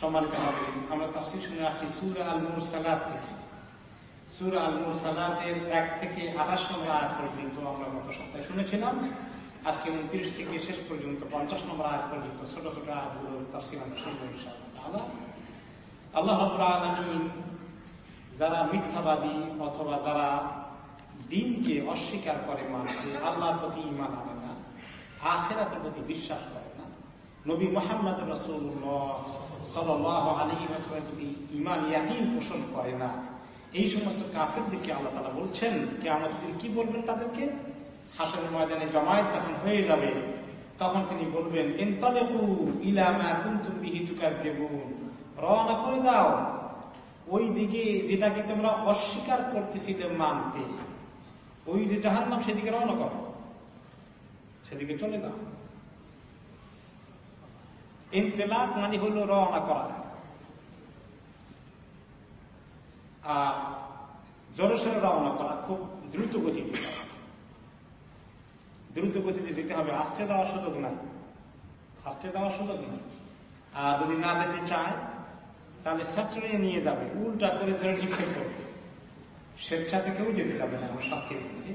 সম্মানিত হবে। আমরা তাফসির শুনে আসছি সুর আল মুরসালাত থেকে। সুর আল মুরসালাতের এক থেকে আঠাশ নম্বর আয় পর্যন্ত আমরা গত সপ্তাহে শুনেছিলাম। আজকে উনত্রিশ থেকে শেষ পর্যন্ত পঞ্চাশ নম্বর আয় পর্যন্ত ছোট ছোট আয়গুলো তাফসির আমরা শুনব আল্লাহ রাব্বুল আলামিন যারা মিথ্যাবাদী অথবা যারা দিনকে অস্বীকার করে মানুষকে আল্লাহর প্রতি ইমান আনে না, আখেরাতের প্রতি বিশ্বাস করে না, নবী মোহাম্মদ রসুল্লাহ ইমান করে না, এই সমস্ত তালা বলছেন আমাদের কি বলবেন তাদেরকে? জমায়েত হয়ে যাবে, তখন তিনি বলবেন রওনা করে দাও। যেটাকে তোমরা অস্বীকার করতেছিলে মানতে, ওই যে জাহান নাম সেদিকে রওনা করো। সেদিকে চলে যাও। ইনতেলাক মানে হলো রওনা করা। আর জনসরে রওনা করা খুব দ্রুত গতিতে। দ্রুত গতিতে যেতে হবে, আসতে যাওয়ার সুযোগ নাই। আসতে যাওয়ার সুযোগ নাই। আর যদি না যেতে চায়, তাহলে সাশ্রয়ে নিয়ে যাবে, উল্টা করে ধরে নিক্ষেপ করবে স্বেচ্ছাতে কেউ যেতে যাবে না, আমার শাস্তির মধ্যে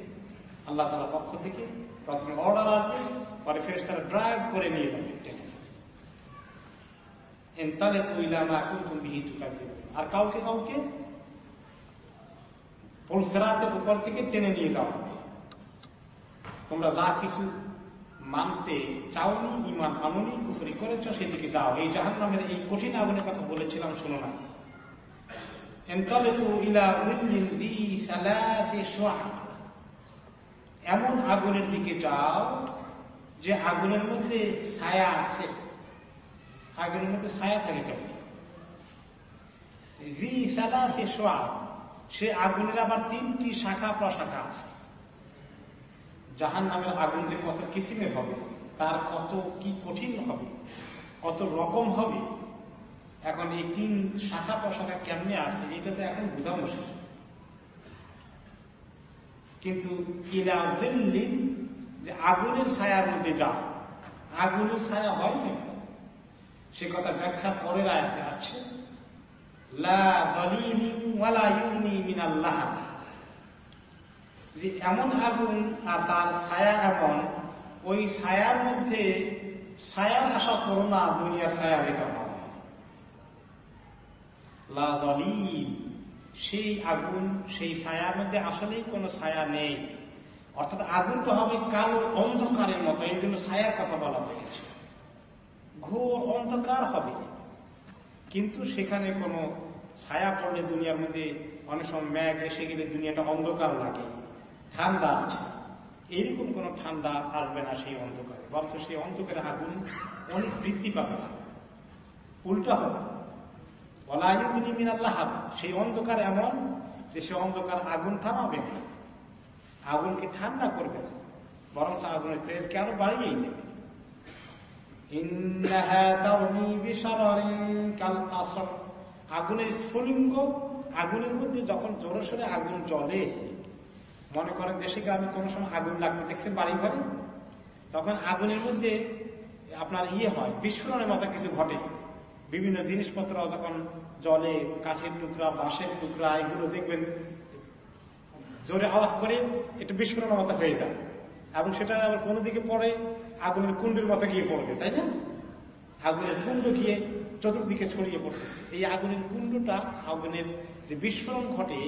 আল্লাহ তালার পক্ষ থেকে প্রথমে অর্ডার আসবে, পরে ফেরেস তারা ড্রাইভ করে নিয়ে যাবে তাহলে আর কাউকে কাউকে উপর থেকে টেনে নিয়ে যাওয়া তোমরা যা কিছু মানতে চাওনি ইমান আনুনি, কুফরি করেছ, সেদিকে যাও। এই জাহান নামের এই কঠিন আগুনের কথা বলেছিলাম, শোনো না। এমন আগুনের দিকে যাও যে আগুনের মধ্যে ছায়া আছে। আগুনের মধ্যে ছায়া থাকে কেমন? সে আগুনের আবার তিনটি শাখা প্রশাখা আছে। জাহান নামের আগুন যে কত কিসিমের হবে, তার কত কি কঠিন হবে, কত রকম হবে, এখন এই তিন শাখা প্রশাখা কেমনে আছে, এটা তো এখন বোঝা মুশকিল। কিন্তু যে আগুনের ছায়ার মধ্যে যা আগুনের ছায়া হয় কেন সে কথা ব্যাখ্যা পরের আয়াতে আসছে। যে এমন আগুন আর তার ছায়া এমন ওই ছায়ার মধ্যে ছায়ার আশা করো না, দুনিয়ার ছায়া যেটা হয় সেই আগুন, সেই ছায়ার মধ্যে আসলেই কোনো ছায়া নেই। অর্থাৎ আগুনটা হবে কালো অন্ধকারের মতো, এই জন্য ছায়ার কথা বলা হয়েছে। ঘোর অন্ধকার হবে। কিন্তু সেখানে কোনো ছায়া পড়লে দুনিয়ার মধ্যে অনেক সময় ম্যাগ এসে গেলে দুনিয়াটা অন্ধকার লাগে, ঠান্ডা আছে। এরকম কোনো ঠান্ডা আসবে না সেই অন্ধকারে, বরঞ্চ সেই অন্ধকারে আগুন অনেক বৃদ্ধি পাবে। উল্টা হবে। আল্লাহ সেই অন্ধকার এমন যে সে অন্ধকার আগুন থামাবে না। আগুনকে ঠান্ডা করবে না বরং আগুনের তেজকে আরও বাড়িয়েই দেবে। আগুনের স্ফুলিঙ্গ, আগুনের মধ্যে যখন জোরে সোরে আগুন জ্বলে, মনে করেন দেশে গ্রামে কোনো সময় আগুন লাগতে দেখছেন বাড়ি ঘরে তখন আগুনের মধ্যে আপনার ইয়ে হয়, বিস্ফোরণের মতো কিছু ঘটে। বিভিন্ন জিনিসপত্র যখন জলে কাঠের টুকরা, বাঁশের টুকরা, এগুলো দেখবেন জোরে আওয়াজ করে একটু বিস্ফোরণের মতো হয়ে যায়। এবং সেটা আবার কোনো দিকে পড়ে আগুনের কুণ্ডের মতো গিয়ে পড়বে, তাই না? আগুনের কুণ্ড গিয়ে চতুর্দিকে ছড়িয়ে পড়তেছে। এই আগুনের কুণ্ডটা আগুনের যে বিস্ফোরণ ঘটে,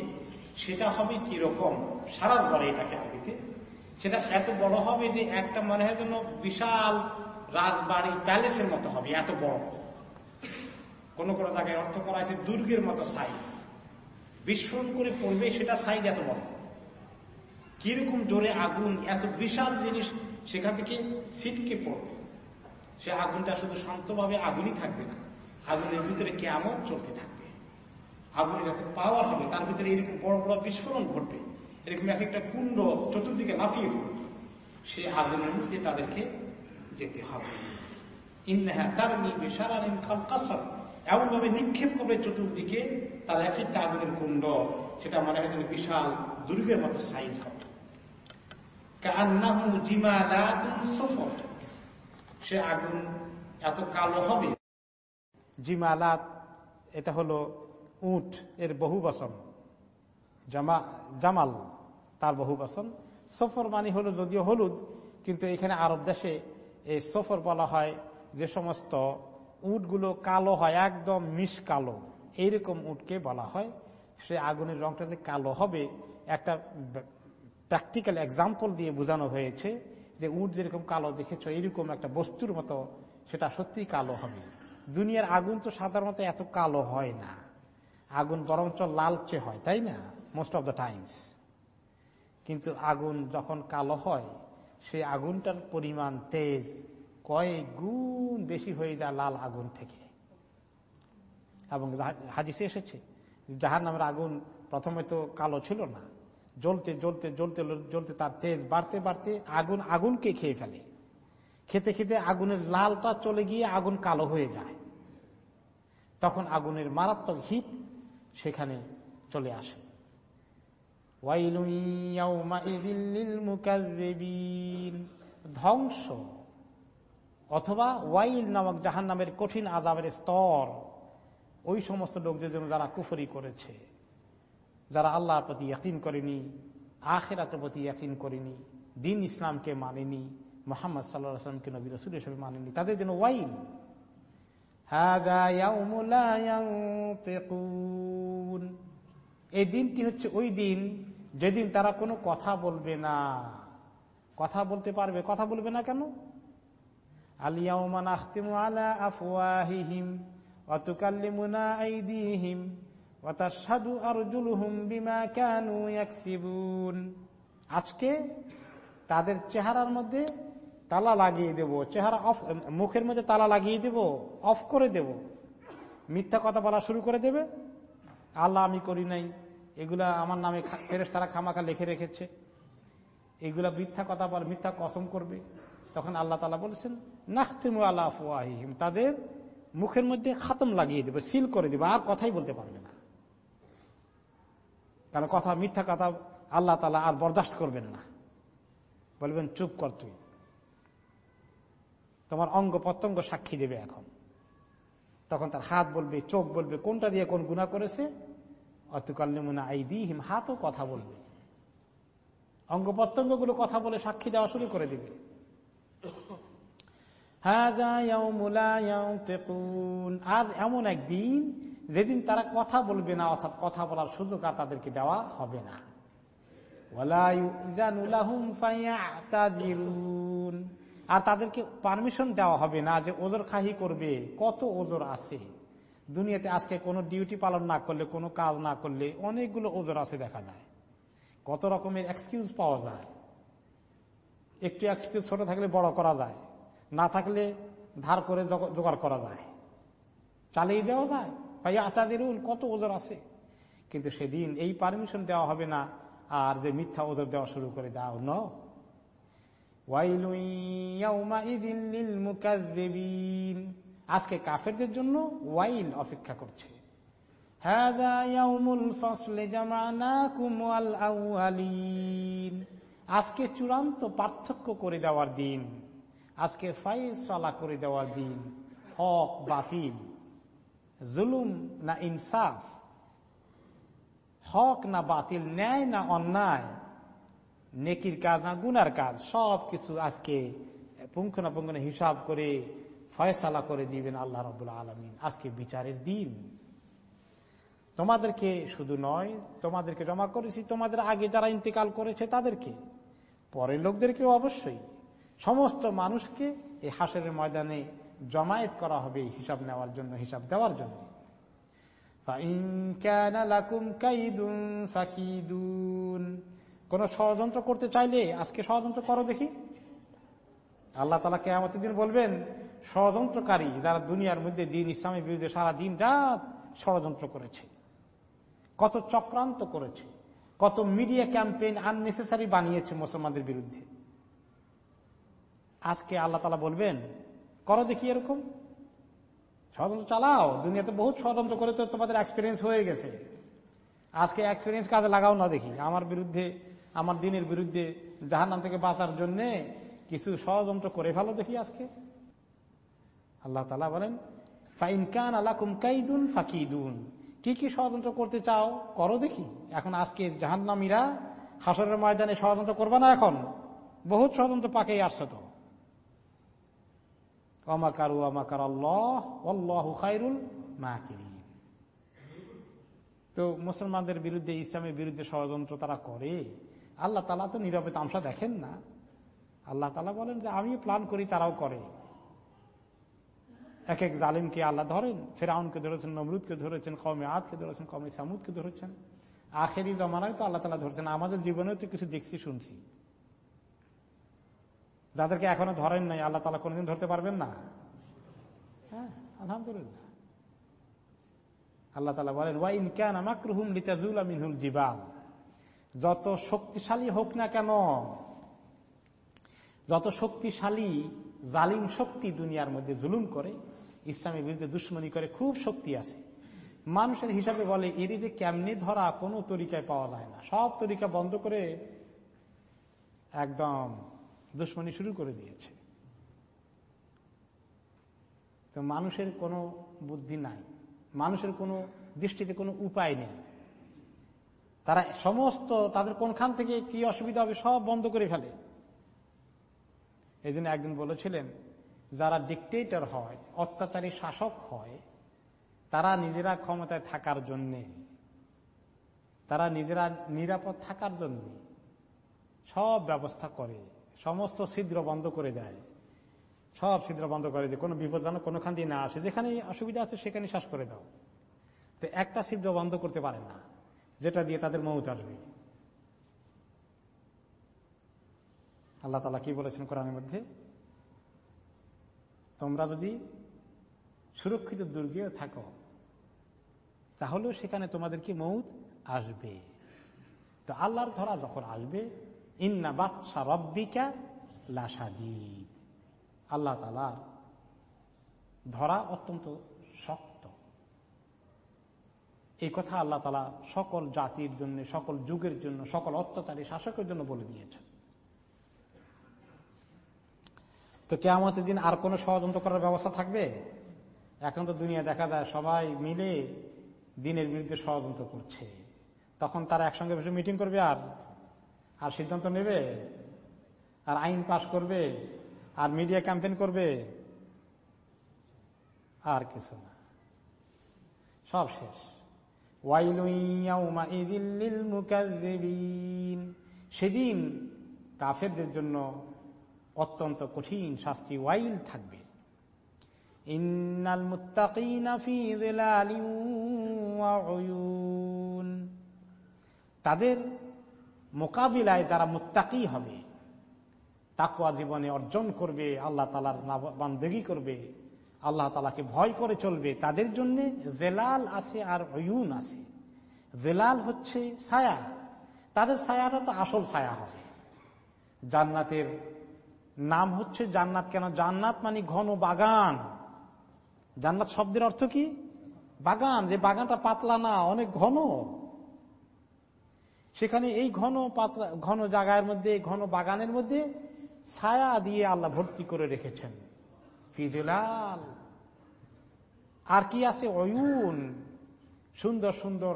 সেটা হবে কি রকম সারার পরে এটাকে আরবিতে। সেটা এত বড় হবে যে একটা মনে হয় যেন বিশাল রাজবাড়ি, প্যালেসের মতো হবে, এত বড়। কোন কোনো জায়গায় অর্থ করা হয়েছে দুর্গের মতো সাইজ বিস্ফোরণ করে পড়বে, সেটা সাইজ এত বড়। কীরকম জোরে আগুন, এত বিশাল জিনিস সেখান থেকে সিটকে পড়বে। সে আগুনটা শুধু শান্তভাবে আগুনই থাকবে না, আগুনের ভিতরে কেমন চলতে থাকবে। আগুনের এত পাওয়ার হবে, তার ভিতরে এরকম বড় বড় বিস্ফোরণ ঘটবে। এরকম এক একটা কুণ্ড চতুর্দিকে লাফিয়ে পড়বে। সে আগুনের মধ্যে তাদেরকে যেতে হবে। ইন্নাহা তার নিবে সারা খাল কাসার এমন ভাবে নিক্ষেপ করবে চতুর্দিকে তার এক একটা আগুনের কুণ্ড, সেটা মনে হয় বিশাল দুর্গের মতো সাইজ হবে। সে আগুন এত কালো হবে। জিমালাত, এটা হলো উট, এর বহু বসন জামা, জামাল, তার বহু বসন সফর মানে হলো যদিও হলুদ, কিন্তু এখানে আরব দেশে এই সফর বলা হয় যে সমস্ত উটগুলো কালো হয়, একদম মিস কালো। এইরকম উটকে বলা হয়। সে আগুনের রংটা যে কালো হবে, একটা প্র্যাকটিক্যাল এক্সাম্পল দিয়ে বোঝানো হয়েছে যে উট যেরকম কালো, দেখেছ? এরকম একটা বস্তুর মতো সেটা সত্যি কালো হবে। দুনিয়ার আগুন তো সাধারণত এত কালো হয় না। আগুন বরঞ্চ লালচে হয়, তাই না? মোস্ট অফ দ্য টাইমস কিন্তু আগুন যখন কালো হয়, সেই আগুনটার পরিমাণ তেজ কয়েক গুণ বেশি হয়ে যায় লাল আগুন থেকে। এবং হাদিসে এসেছে জাহার নামের আগুন প্রথমে তো কালো ছিল না জ্বলতে জ্বলতে জ্বলতে জ্বলতে তার তেজ বাড়তে বাড়তে আগুন, আগুনকে খেয়ে ফেলে। খেতে খেতে আগুনের লালটা চলে গিয়ে আগুন কালো হয়ে যায়। তখন আগুনের মারাত্মক হিট সেখানে চলে আসে। ধ্বংস অথবা ওয়াইল নামক জাহান নামের কঠিন আজাবের স্তর। ওই সমস্ত লোকদের জন্য যারা কুফরি করেছে। যারা আল্লাহর প্রতি ইয়াকিন করেনি, আখেরাতের প্রতি ইয়াকিন করেনি, দিন ইসলামকে মানেনি, মোহাম্মদ সাল্লাহ আসলামকে নবী রসুল হিসেবে মানেনি, তাদের জন্য ওয়াইল। এই দিনটি হচ্ছে ওই দিন যেদিন তারা কোনো কথা বলবে না। কথা বলতে পারবে, কথা বলবে না কেন? আখতিমু আলা আফওয়াহিহিম অতুকাল্লিমুনা বিমা আজকে তাদের চেহারার মধ্যে তালা লাগিয়ে দেব, চেহারা অফ মুখের মধ্যে তালা লাগিয়ে দেব অফ করে দেব। মিথ্যা কথা বলা শুরু করে দেবে। আল্লাহ আমি করি নাই। এগুলা আমার নামে ফেরেস তারা খামাখা লিখে রেখেছে। এগুলা মিথ্যা কথা বল, মিথ্যা কসম করবে। তখন আল্লাহ তালা বলেছেন, নাখতিমু আল্লাহ তাদের মুখের মধ্যে খাতম লাগিয়ে দেবে, সিল করে দেবে, আর কথাই বলতে পারবে না। কারণ কথা, মিথ্যা কথা আল্লাহ তালা আর বরদাস্ত করবেন না। বলবেন, চুপ কর তুই। তোমার অঙ্গ প্রত্যঙ্গ সাক্ষী দেবে এখন। তখন তার হাত বলবে, চোখ বলবে, কোনটা দিয়ে কোন গুণা করেছে? অতুকাল্লিমুনা আই দিহিম হাতও কথা বলবে। অঙ্গ প্রত্যঙ্গগুলো কথা বলে সাক্ষী দেওয়া শুরু করে দিবে। আজ এমন একদিন যেদিন তারা কথা বলবে না, অর্থাৎ কথা বলার সুযোগ আর তাদেরকে দেওয়া হবে না। আর তাদেরকে পারমিশন দেওয়া হবে না যে ওজোর খাহি করবে, কত ওজোর আছে। দুনিয়াতে আজকে কোনো ডিউটি পালন না করলে, কোনো কাজ না করলে অনেকগুলো ওজোর আছে দেখা যায়। কত রকমের এক্সকিউজ পাওয়া যায়। একটু এক্সকিউজ ছোট থাকলে বড় করা যায়, না থাকলে ধার করে জোগাড় করা যায়। চালিয়ে দেওয়া যায়। ভাই আতাদের কত ওজোর আছে? কিন্তু সেদিন এই পারমিশন দেওয়া হবে না, আর যে মিথ্যা ওজোর দেওয়া শুরু করে দাও, ন। আজকে কাফেরদের জন্য ওয়াইল অপেক্ষা করছে। আজকে চূড়ান্ত পার্থক্য করে দেওয়ার দিন। আজকে ফাইসলা করে দেওয়ার দিন। হক বাতিল। জুলুম না ইনসাফ, হক না বাতিল, ন্যায় না অন্যায়, নেকির কাজ না গুনার কাজ, সব কিছু আজকে পুঙ্খানুপুঙ্খ হিসাব করে ফয়সালা করে দিবেন আল্লাহ রবুল্লা আলমিন। আজকে বিচারের দিন। তোমাদেরকে শুধু নয়, তোমাদেরকে জমা করেছি, তোমাদের আগে যারা ইন্তেকাল করেছে তাদেরকে, পরের লোকদেরকেও অবশ্যই। সমস্ত মানুষকে এই হাসের ময়দানে জমায়েত করা হবে হিসাব নেওয়ার জন্য, হিসাব দেওয়ার জন্য। কোন ষড়যন্ত্র করতে চাইলে আজকে ষড়যন্ত্র করো দেখি। আল্লাহ তালা কেয়ামতের দিন বলবেন, ষড়যন্ত্রকারী যারা দুনিয়ার মধ্যে দিন, ইসলামের বিরুদ্ধে সারা দিন রাত ষড়যন্ত্র করেছে, কত চক্রান্ত করেছে, কত মিডিয়া ক্যাম্পেইন আননেসেসারি বানিয়েছে মুসলমানদের বিরুদ্ধে। আজকে আল্লাহ তালা বলবেন করো দেখি এরকম। ষড়যন্ত্র চালাও। দুনিয়াতে বহুত ষড়যন্ত্র করে তো তোমাদের এক্সপিরিয়েন্স হয়ে গেছে। আজকে এক্সপিরিয়েন্স কাজে লাগাও না দেখি। আমার বিরুদ্ধে, আমার দিনের বিরুদ্ধে জাহার নাম থেকে বাঁচার জন্য কিছু ষড়যন্ত্র করে ফেলো দেখি আজকে। আল্লাহ তালা বলেন, ফাইন ফাইনকান আলাকুম কাইদুন ফাকিদুন। কি কি ষড়যন্ত্র করতে চাও, করো দেখি। এখন আজকে জাহান্নামীরা হাসরের ময়দানে ষড়যন্ত্র করবে না এখন। বহুত ষড়যন্ত্র পাকেই আসছে তো। তো মুসলমানদের বিরুদ্ধে, ইসলামের বিরুদ্ধে ষড়যন্ত্র তারা করে। আল্লাহ তালা তো নীরবে তামসা দেখেন না। আল্লাহ তালা বলেন যে, আমিও প্ল্যান করি, তারাও করে। এক এক জালিমকে আল্লাহ ধরেন, ফেরাউনকে ধরেছেন, নমরুদকে ধরেছেন কমে আদকে ধরেছেন কমে সামুদকে ধরেছেন। আখেরি জমানায় তো আল্লাহ তালা ধরেছেন। আমাদের জীবনেও তো কিছু দেখছি, শুনছি। যাদেরকে এখনও ধরেন নাই, আল্লাহ তালা কোনোদিন ধরতে পারবেন না? হ্যাঁ আলহামদুলিল্লাহ। আল্লাহ তালা বলেন ওয়াইন কেন আমাকরুহুম লিতাজুল আমিনহুল জিবাল। যত শক্তিশালী হোক না কেন, যত শক্তিশালী জালিম শক্তি দুনিয়ার মধ্যে জুলুম করে, ইসলামের বিরুদ্ধে দুশ্মনী করে, খুব শক্তি আছে। মানুষের হিসাবে বলে, এরই যে কেমনি ধরা কোনো তরিকায় পাওয়া যায় না। সব তরিকা বন্ধ করে একদম দুশ্মনী শুরু করে দিয়েছে। তো মানুষের কোনো বুদ্ধি নাই। মানুষের কোনো দৃষ্টিতে কোনো উপায় নেই। তারা সমস্ত তাদের কোনখান থেকে কি অসুবিধা হবে সব বন্ধ করে ফেলে। এই একজন বলেছিলেন, যারা ডিকটেটর হয়, অত্যাচারী শাসক হয়, তারা নিজেরা ক্ষমতায় থাকার জন্যে, তারা নিজেরা নিরাপদ থাকার জন্য সব ব্যবস্থা করে। সমস্ত ছিদ্র বন্ধ করে দেয়। সব ছিদ্র বন্ধ করে যে কোনো বিপদ যেন কোনোখান দিয়ে না আসে, যেখানে অসুবিধা আছে সেখানে শ্বাস করে দাও। তো একটা ছিদ্র বন্ধ করতে পারে না, যেটা দিয়ে তাদের মৌত আসবে। আল্লাহ তালা কি বলেছেন কোরআনের মধ্যে? তোমরা যদি সুরক্ষিত দুর্গেও থাকো, তাহলেও সেখানে তোমাদের কি মৌত আসবে? তো আল্লাহর ধরা যখন আসবে ইন্না বাচ্চা রব্বিকা লাসাদিদ আল্লাহ তালার ধরা অত্যন্ত শক্ত। এই কথা আল্লাহ তালা সকল জাতির জন্য, সকল যুগের জন্য, সকল অত্যাচারী শাসকের জন্য বলে দিয়েছেন। তো কেমতের দিন আর কোনো ষড়যন্ত্র করার ব্যবস্থা থাকবে? এখন তো দুনিয়া দেখা যায়, সবাই মিলে দিনের বিরুদ্ধে ষড়যন্ত্র করছে। তখন তারা একসঙ্গে বসে মিটিং করবে আর আর সিদ্ধান্ত নেবে, আর আইন পাশ করবে, আর মিডিয়া ক্যাম্পেন করবে, আর কিছু না। সব শেষ। সেদিন কাফেরদের জন্য অত্যন্ত কঠিন শাস্তি ওয়াইল থাকবে। ইন্নাল তাদের মোকাবিলায় যারা মুত্তাকি হবে তাকুয়া জীবনে অর্জন করবে, আল্লাহ তালার বান্দেগি করবে, আল্লাহ তালাকে ভয় করে চলবে, তাদের জন্য জেলাল আছে আর অয়ুন আছে। জেলাল হচ্ছে ছায়া। তাদের ছায়াটা তো আসল ছায়া হবে। জান্নাতের নাম হচ্ছে জান্নাত, কেন জান্নাত মানে ঘন বাগান। জান্নাত শব্দের অর্থ কি? বাগান, যে বাগানটা পাতলা না, অনেক ঘন। সেখানে এই ঘন পাতলা ঘন জায়গার মধ্যে, ঘন বাগানের মধ্যে ছায়া দিয়ে আল্লাহ ভর্তি করে রেখেছেন। ফিদুলাল আর কি আছে? অয়ুন। সুন্দর সুন্দর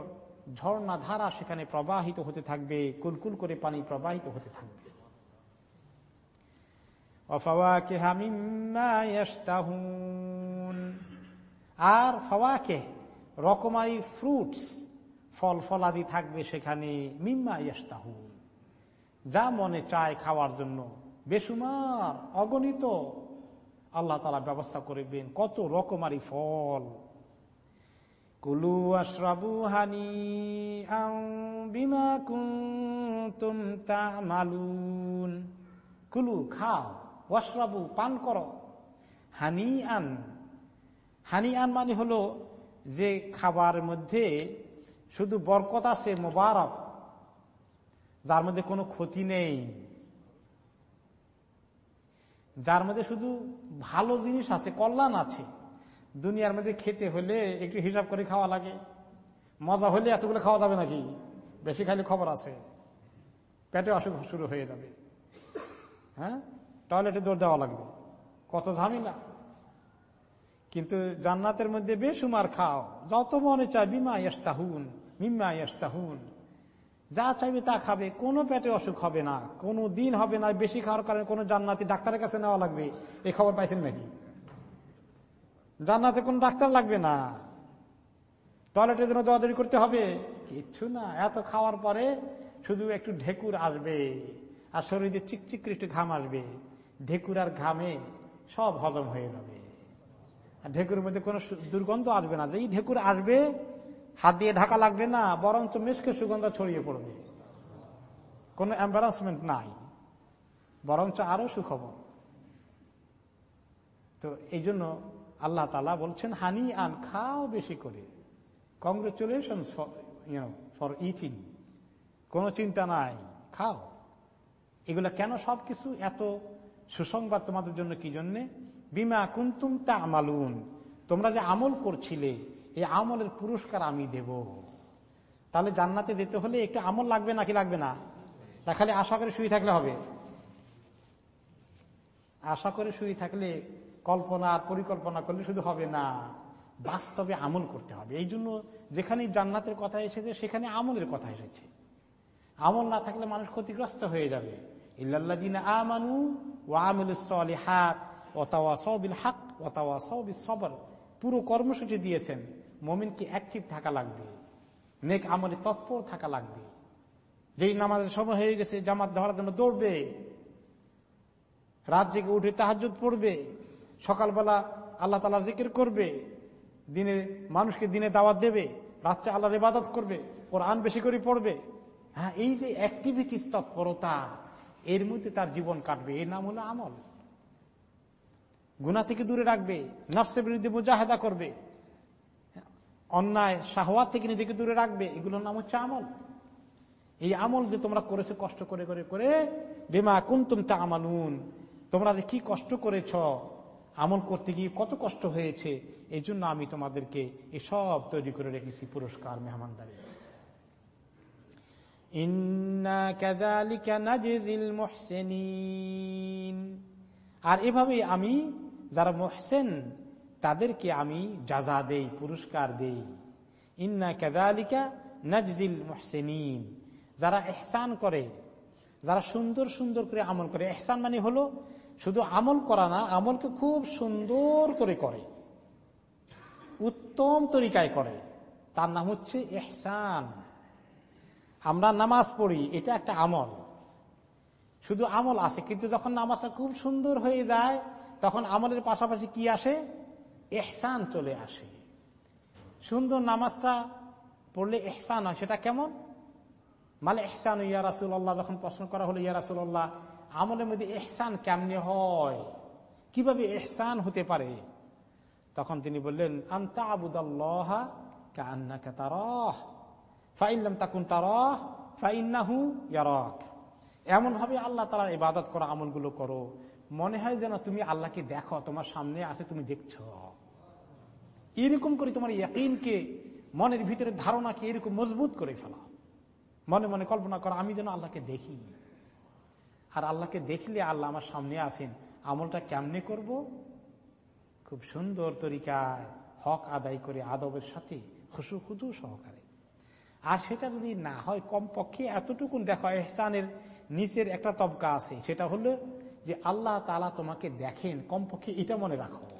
ঝর্ণা ধারা সেখানে প্রবাহিত হতে থাকবে, কুলকুল করে পানি প্রবাহিত হতে থাকবে। আর ফওয়াকে, রকমারি ফ্রুটস ফল ফলাদি থাকবে সেখানে মিম্মা ইয়াস্তাহুন যা মনে চায় খাওয়ার জন্য। বেসুমার অগণিত। আল্লাহ তালা ব্যবস্থা করবেন কত রকমারি ফল। কুলু আশরাবু হানি বিমা কুন্তুম কুলু, খাও, ওয়াশরাবু, পান করো। হানি আন হানি আন মানে হলো যে খাবার মধ্যে শুধু বরকত আছে, মোবারক। যার মধ্যে কোনো ক্ষতি নেই। যার মধ্যে শুধু ভালো জিনিস আছে, কল্যাণ আছে। দুনিয়ার মধ্যে খেতে হলে একটু হিসাব করে খাওয়া লাগে। মজা হলে এতগুলো খাওয়া যাবে নাকি? বেশি খাইলে খবর আছে। পেটে অসুখ শুরু হয়ে যাবে। হ্যাঁ? টয়লেটে দৌড় দেওয়া লাগবে। কত ঝামেলা। কিন্তু জান্নাতের মধ্যে বেসুমার খাও। যত মনে চায়, বিমা ইয়াস্তাহুন মিম্মা ইয়াস্তাহুন যা চাইবে তা খাবে, কোনো পেটে অসুখ হবে না, কোনো দিন হবে না, বেশি খাওয়ার কারণে কোনো জান্নাতি ডাক্তারের কাছে নেওয়া লাগবে। এই খবর পাইছেন নাকি? জান্নাতে কোনো ডাক্তার লাগবে না। টয়লেটের জন্য দোয়াদড়ি করতে হবে। কিচ্ছু না, এত খাওয়ার পরে শুধু একটু ঢেকুর আসবে, আর শরীরে চিকচিক একটু ঘাম আসবে। ঢেকুর আর ঘামে সব হজম হয়ে যাবে। আর ঢেকুরের মধ্যে কোনো দুর্গন্ধ আসবে না। যেই ঢেকুর আসবে হাত দিয়ে ঢাকা লাগবে না, বরঞ্চ মেশকে সুগন্ধ ছড়িয়ে পড়বে। কোনো এম্বারাসমেন্ট নাই, বরঞ্চ আরও সুখবর। তো এই জন্য আল্লাহ তালা বলছেন, হানি আন, খাও বেশি করে। কংগ্রেচুলেশন ফর ইটিং কোনো চিন্তা নাই, খাও। এগুলো কেন সবকিছু? এত সুসংবাদ তোমাদের জন্য কি জন্যে? বিমা কুন্তুম তা আমালুন তোমরা যে আমল করছিলে এই আমলের পুরস্কার আমি দেব। তাহলে জান্নাতে যেতে হলে একটু আমল লাগবে নাকি লাগবে না? তা খালি আশা করে শুয়ে থাকলে হবে। আশা করে শুয়ে থাকলে কল্পনা আর পরিকল্পনা করলে শুধু হবে না, বাস্তবে আমল করতে হবে। এই জন্য যেখানে জান্নাতের কথা এসেছে, সেখানে আমলের কথা এসেছে। আমল না থাকলে মানুষ ক্ষতিগ্রস্ত হয়ে যাবে। ইল্লাদিন আমানু ও আমল হাত ওতাওয়া সবিল হাক ওতাওয়া সবিল সবর। পুরো কর্মসূচি দিয়েছেন। মমিনকে অ্যাক্টিভ থাকা লাগবে। নেক আমলে তৎপর থাকা লাগবে। যেই নামাজের সময় হয়ে গেছে, জামাত ধরার জন্য দৌড়বে। রাত জেগে উঠে তাহাজুদ পড়বে। সকালবেলা আল্লাহ তালা জিকির করবে। দিনে মানুষকে দিনে দাওয়াত দেবে। রাত্রে আল্লাহর ইবাদত করবে। ওর আন বেশি করে পড়বে। হ্যাঁ এই যে অ্যাক্টিভিটিস তৎপরতা, এর মধ্যে তার জীবন কাটবে। এর নাম হলো আমল। গুণা থেকে দূরে রাখবে। নফসের বিরুদ্ধে মুজাহেদা করবে। অন্যায়, শাহওয়াত থেকে নিজেকে দূরে রাখবে, এগুলোর নাম হচ্ছে আমল। এই আমল যে তোমরা করেছ কষ্ট করে করে করে, বেমা কুন্তুম তা আমালুন তোমরা যে কি কষ্ট করেছ, আমল করতে গিয়ে কত কষ্ট হয়েছে, এই জন্য আমি তোমাদেরকে এসব তৈরি করে রেখেছি পুরস্কার, মেহমানদারি। আর এভাবে আমি, যারা মোহসেন তাদেরকে আমি যাজা দেই, পুরস্কার দেই। ইন্না কেদালিকা নজদিল মোহসেনিন। যারা এহসান করে, যারা সুন্দর সুন্দর করে আমল করে এহসান মানে হলো শুধু আমল করা না, আমলকে খুব সুন্দর করে করে। উত্তম তরিকায় করে। তার নাম হচ্ছে এহসান আমরা নামাজ পড়ি, এটা একটা আমল। শুধু আমল আছে, কিন্তু যখন নামাজটা খুব সুন্দর হয়ে যায়, তখন আমলের পাশাপাশি কি আসে? এহসান চলে আসে। সুন্দর নামাজটা পড়লে এহসান হয়, সেটা কেমন? মানে এহসান ইয়া রাসুল্লাহ যখন প্রশ্ন করা হলো ইয়া রাসুল্লাহ আমলের মধ্যে এহসান কেমনে হয়? কীভাবে এহসান হতে পারে? তখন তিনি বললেন আন্তা আবুদাল্লাহ কান্নাকা তারহ ফাইল্লাম তাকুন তারহ, ফাইন্নাহু ইয়ারক। এমন ভাবে আল্লাহ তালার ইবাদত করা আমলগুলো করো। মনে হয় যেন তুমি আল্লাহকে দেখো, তোমার সামনে আছে, তুমি দেখছ। এরকম করে তোমার ইয়াকিনকে মনের ভিতরে ধারণাকে এরকম মজবুত করে ফেলা মনে মনে কল্পনা করো, আমি যেন আল্লাহকে দেখি। আর আল্লাহকে দেখলে আল্লাহ আমার সামনে আসেন। আমলটা কেমনে করব? খুব সুন্দর তরিকায় হক আদায় করে আদবের সাথে খুশু খুদু সহকারে। আর সেটা যদি না হয়, কমপক্ষে এতটুকু দেখো, এহসানের নিচের একটা তবকা আছে। সেটা হলো যে আল্লাহ তালা তোমাকে দেখেন, কমপক্ষে এটা মনে রাখো।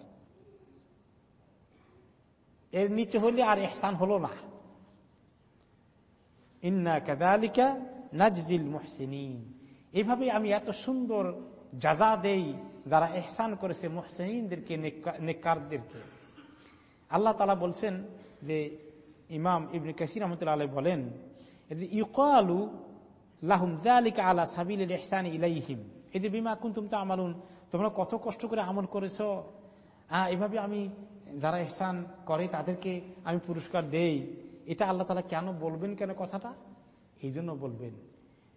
এর নিচে হলে আর এহসান হলো না। ইন্না কাদালিকা নাজিল মোহসিন এইভাবে আমি এত সুন্দর যাজা দেই যারা এহসান করেছে মোহসিনদেরকে নেকারদেরকে আল্লাহ তালা বলছেন যে ইমাম ইবনে কাসির রহমতুল্লাহ আলাই বলেন যে ইকালু লাহুম জালিকা আলা সাবিল এহসান ইলাইহিম। এই যে, বিমা কুন্তুম তো আমালুন তোমরা কত কষ্ট করে আমল করেছ? এভাবে আমি যারা এহসান করে, তাদেরকে আমি পুরস্কার দেই। এটা আল্লাহ তালা কেন বলবেন কেন কথাটা? এই জন্য বলবেন